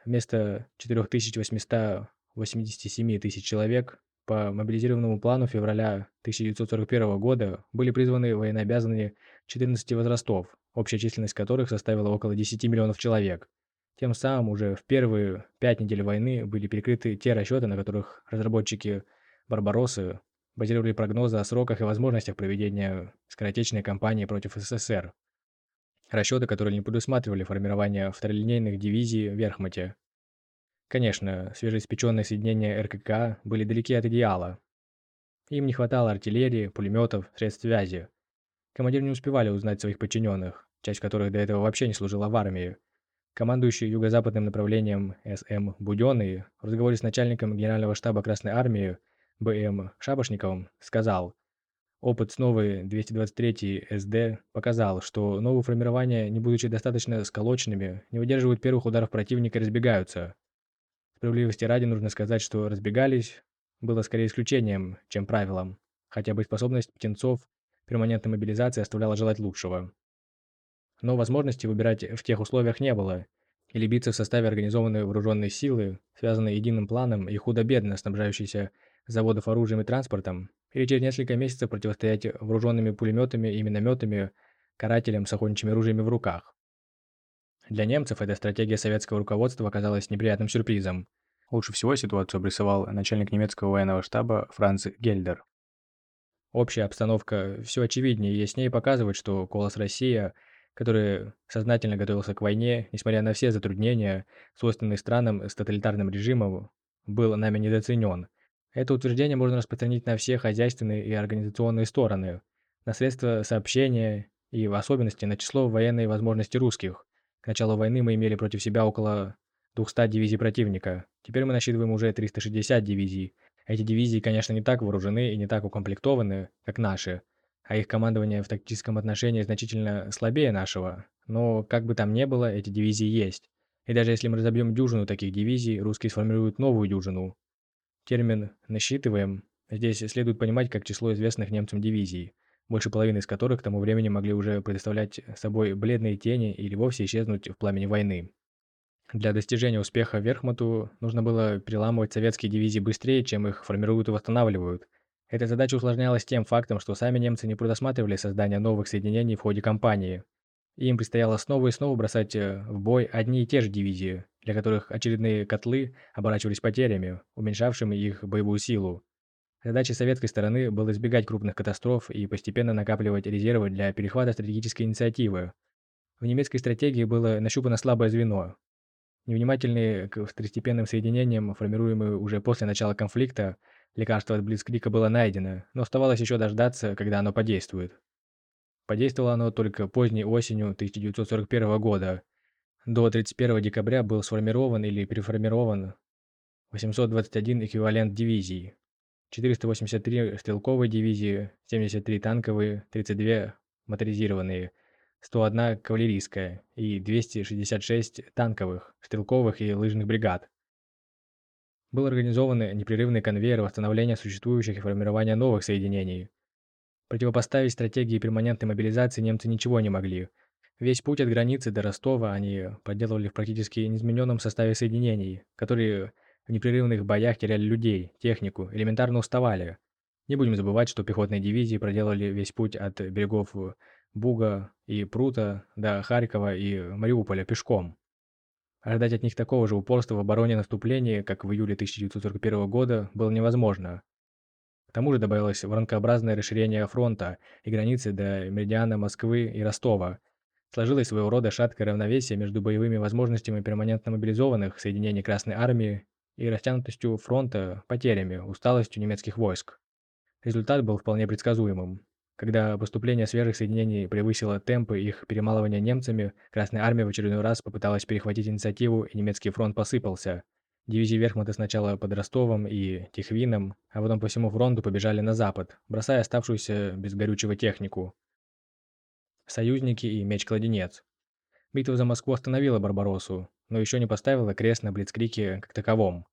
Вместо 4887 тысяч человек по мобилизированному плану февраля 1941 года были призваны военнообязанные 14 возрастов, общая численность которых составила около 10 миллионов человек. Тем самым уже в первые пять недель войны были перекрыты те расчеты, на которых разработчики «Барбароссы» базировали прогнозы о сроках и возможностях проведения скоротечной кампании против СССР. Расчеты, которые не предусматривали формирование второлинейных дивизий в Верхмате. Конечно, свежеиспеченные соединения РКК были далеки от идеала. Им не хватало артиллерии, пулеметов, средств связи. Командиры не успевали узнать своих подчиненных, часть которых до этого вообще не служила в армии, Командующий юго-западным направлением СМ Буденный в разговоре с начальником генерального штаба Красной Армии БМ Шапошниковым сказал, опыт с новой 223 СД показал, что новые формирования, не будучи достаточно сколоченными, не выдерживают первых ударов противника и разбегаются. Справедливости ради нужно сказать, что разбегались было скорее исключением, чем правилом. хотя боеспособность птенцов перманентной мобилизации оставляла желать лучшего. Но возможности выбирать в тех условиях не было, или биться в составе организованной вооруженной силы, связанной единым планом и худо-бедно снабжающейся заводов оружием и транспортом, или через несколько месяцев противостоять вооруженными пулеметами и минометами карателям с охотничьими ружьями в руках. Для немцев эта стратегия советского руководства оказалась неприятным сюрпризом. Лучше всего ситуацию обрисовал начальник немецкого военного штаба Франц Гельдер. Общая обстановка все очевиднее и яснее показывает, что «Колос Россия», который сознательно готовился к войне, несмотря на все затруднения, свойственные странам с тоталитарным режимом, был нами недооценен. Это утверждение можно распространить на все хозяйственные и организационные стороны, на средства сообщения и в особенности на число военной возможности русских. К началу войны мы имели против себя около 200 дивизий противника. Теперь мы насчитываем уже 360 дивизий, эти дивизии, конечно, не так вооружены и не так укомплектованы, как наши, а их командование в тактическом отношении значительно слабее нашего. Но, как бы там ни было, эти дивизии есть. И даже если мы разобьем дюжину таких дивизий, русские сформируют новую дюжину. Термин «насчитываем» здесь следует понимать как число известных немцам дивизий, больше половины из которых к тому времени могли уже представлять собой бледные тени или вовсе исчезнуть в пламени войны. Для достижения успеха Верхмуту нужно было переламывать советские дивизии быстрее, чем их формируют и восстанавливают. Эта задача усложнялась тем фактом, что сами немцы не предусматривали создание новых соединений в ходе кампании. Им предстояло снова и снова бросать э, в бой одни и те же дивизии, для которых очередные котлы оборачивались потерями, уменьшавшими их боевую силу. Задачей советской стороны было избегать крупных катастроф и постепенно накапливать резервы для перехвата стратегической инициативы. В немецкой стратегии было нащупано слабое звено, Невнимательные к второстепенным соединениям, формируемые уже после начала конфликта, лекарство от Блицкрика было найдено, но оставалось еще дождаться, когда оно подействует. Подействовало оно только поздней осенью 1941 года. До 31 декабря был сформирован или переформирован 821 эквивалент дивизий, 483 стрелковые дивизии, 73 танковые, 32 моторизированные – 101 кавалерийская и 266 танковых, стрелковых и лыжных бригад. Был организован непрерывный конвейер восстановления существующих и формирования новых соединений. Противопоставить стратегии перманентной мобилизации немцы ничего не могли. Весь путь от границы до Ростова они проделывали в практически неизмененном составе соединений, которые в непрерывных боях теряли людей, технику, элементарно уставали. Не будем забывать, что пехотные дивизии проделали весь путь от берегов Буга и Прута до Харькова и Мариуполя пешком. Ожидать от них такого же упорства в обороне наступления, как в июле 1941 года, было невозможно. К тому же добавилось воронкообразное расширение фронта и границы до меридиана Москвы и Ростова. Сложилось своего рода шаткое равновесие между боевыми возможностями перманентно мобилизованных соединений Красной Армии и растянутостью фронта, потерями, усталостью немецких войск. Результат был вполне предсказуемым. Когда поступление свежих соединений превысило темпы их перемалывания немцами, Красная Армия в очередной раз попыталась перехватить инициативу, и немецкий фронт посыпался. Дивизии Верхмута сначала под Ростовом и Тихвином, а потом по всему фронту побежали на запад, бросая оставшуюся без горючего технику. Союзники и меч-кладенец. Битва за Москву остановила Барбаросу, но еще не поставила крест на Блицкрике как таковом.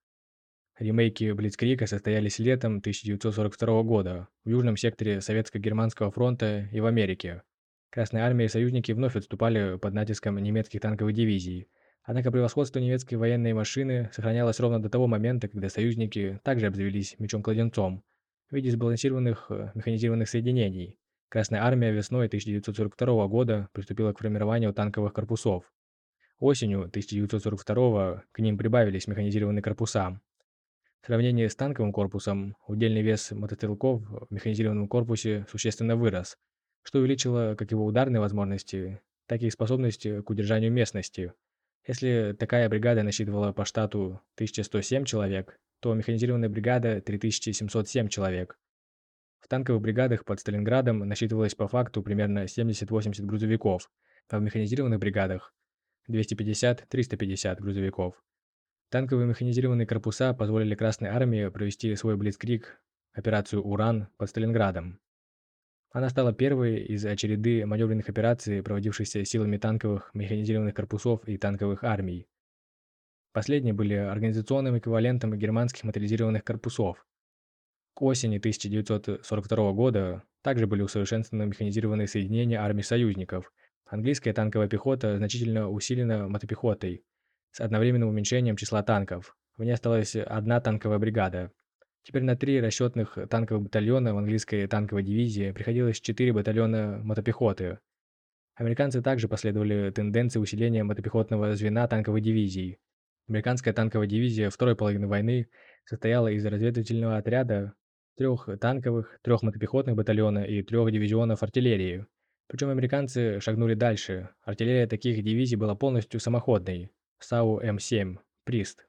Ремейки Блицкрига состоялись летом 1942 года в южном секторе Советско-Германского фронта и в Америке. Красная армия и союзники вновь отступали под натиском немецких танковых дивизий. Однако превосходство немецкой военной машины сохранялось ровно до того момента, когда союзники также обзавелись мечом-кладенцом в виде сбалансированных э, механизированных соединений. Красная армия весной 1942 года приступила к формированию танковых корпусов. Осенью 1942 к ним прибавились механизированные корпуса, в сравнении с танковым корпусом, удельный вес мотострелков в механизированном корпусе существенно вырос, что увеличило как его ударные возможности, так и способность к удержанию местности. Если такая бригада насчитывала по штату 1107 человек, то механизированная бригада 3707 человек. В танковых бригадах под Сталинградом насчитывалось по факту примерно 70-80 грузовиков, а в механизированных бригадах 250-350 грузовиков. Танковые механизированные корпуса позволили Красной Армии провести свой блицкриг, операцию «Уран» под Сталинградом. Она стала первой из очереды маневренных операций, проводившихся силами танковых механизированных корпусов и танковых армий. Последние были организационным эквивалентом германских моторизированных корпусов. К осени 1942 года также были усовершенствованы механизированные соединения армий союзников. Английская танковая пехота значительно усилена мотопехотой с одновременным уменьшением числа танков. В ней осталась одна танковая бригада. Теперь на три расчетных танковых батальона в английской танковой дивизии приходилось четыре батальона мотопехоты. Американцы также последовали тенденции усиления мотопехотного звена танковой дивизии. Американская танковая дивизия второй половины войны состояла из разведывательного отряда, трех танковых, трех мотопехотных батальона и трех дивизионов артиллерии. Причем американцы шагнули дальше. Артиллерия таких дивизий была полностью самоходной. САУ-М7, Прист.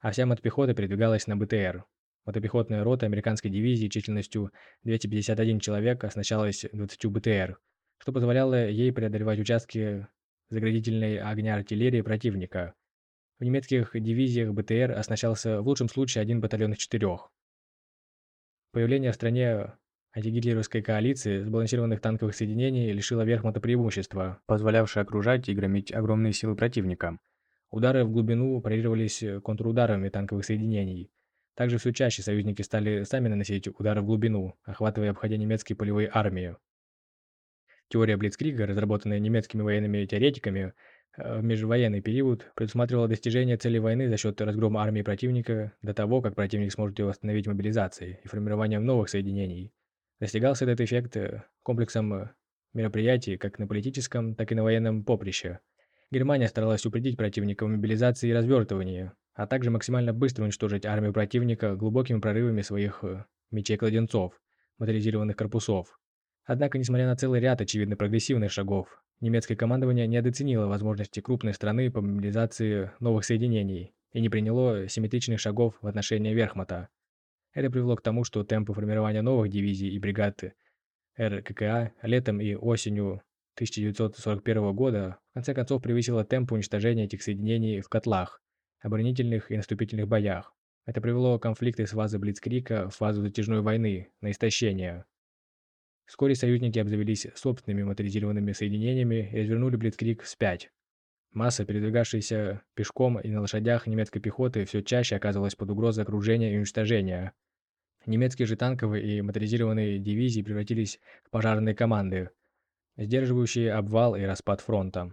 А вся мотопехота передвигалась на БТР. Мотопехотная рота американской дивизии численностью 251 человек оснащалась 20 БТР, что позволяло ей преодолевать участки заградительной огня артиллерии противника. В немецких дивизиях БТР оснащался в лучшем случае один батальон из четырех. Появление в стране антигитлеровской коалиции сбалансированных танковых соединений лишило верхмата преимущества, позволявшее окружать и громить огромные силы противника. Удары в глубину парировались контрударами танковых соединений. Также все чаще союзники стали сами наносить удары в глубину, охватывая обходя немецкие полевые армии. Теория Блицкрига, разработанная немецкими военными теоретиками э, в межвоенный период, предусматривала достижение цели войны за счет разгрома армии противника до того, как противник сможет ее восстановить мобилизацией и формированием новых соединений. Достигался этот эффект э, комплексом э, мероприятий как на политическом, так и на военном поприще. Германия старалась упредить противника в мобилизации и развертывании, а также максимально быстро уничтожить армию противника глубокими прорывами своих мечей-кладенцов, моторизированных корпусов. Однако, несмотря на целый ряд очевидно прогрессивных шагов, немецкое командование недооценило возможности крупной страны по мобилизации новых соединений и не приняло симметричных шагов в отношении Верхмата. Это привело к тому, что темпы формирования новых дивизий и бригад РККА летом и осенью 1941 года в конце концов превысило темпы уничтожения этих соединений в котлах, оборонительных и наступительных боях. Это привело конфликты с фазы Блицкрика в фазу затяжной войны, на истощение. Вскоре союзники обзавелись собственными моторизированными соединениями и развернули Блицкрик вспять. Масса, передвигавшаяся пешком и на лошадях немецкой пехоты, все чаще оказывалась под угрозой окружения и уничтожения. Немецкие же танковые и моторизированные дивизии превратились в пожарные команды, сдерживающие обвал и распад фронта.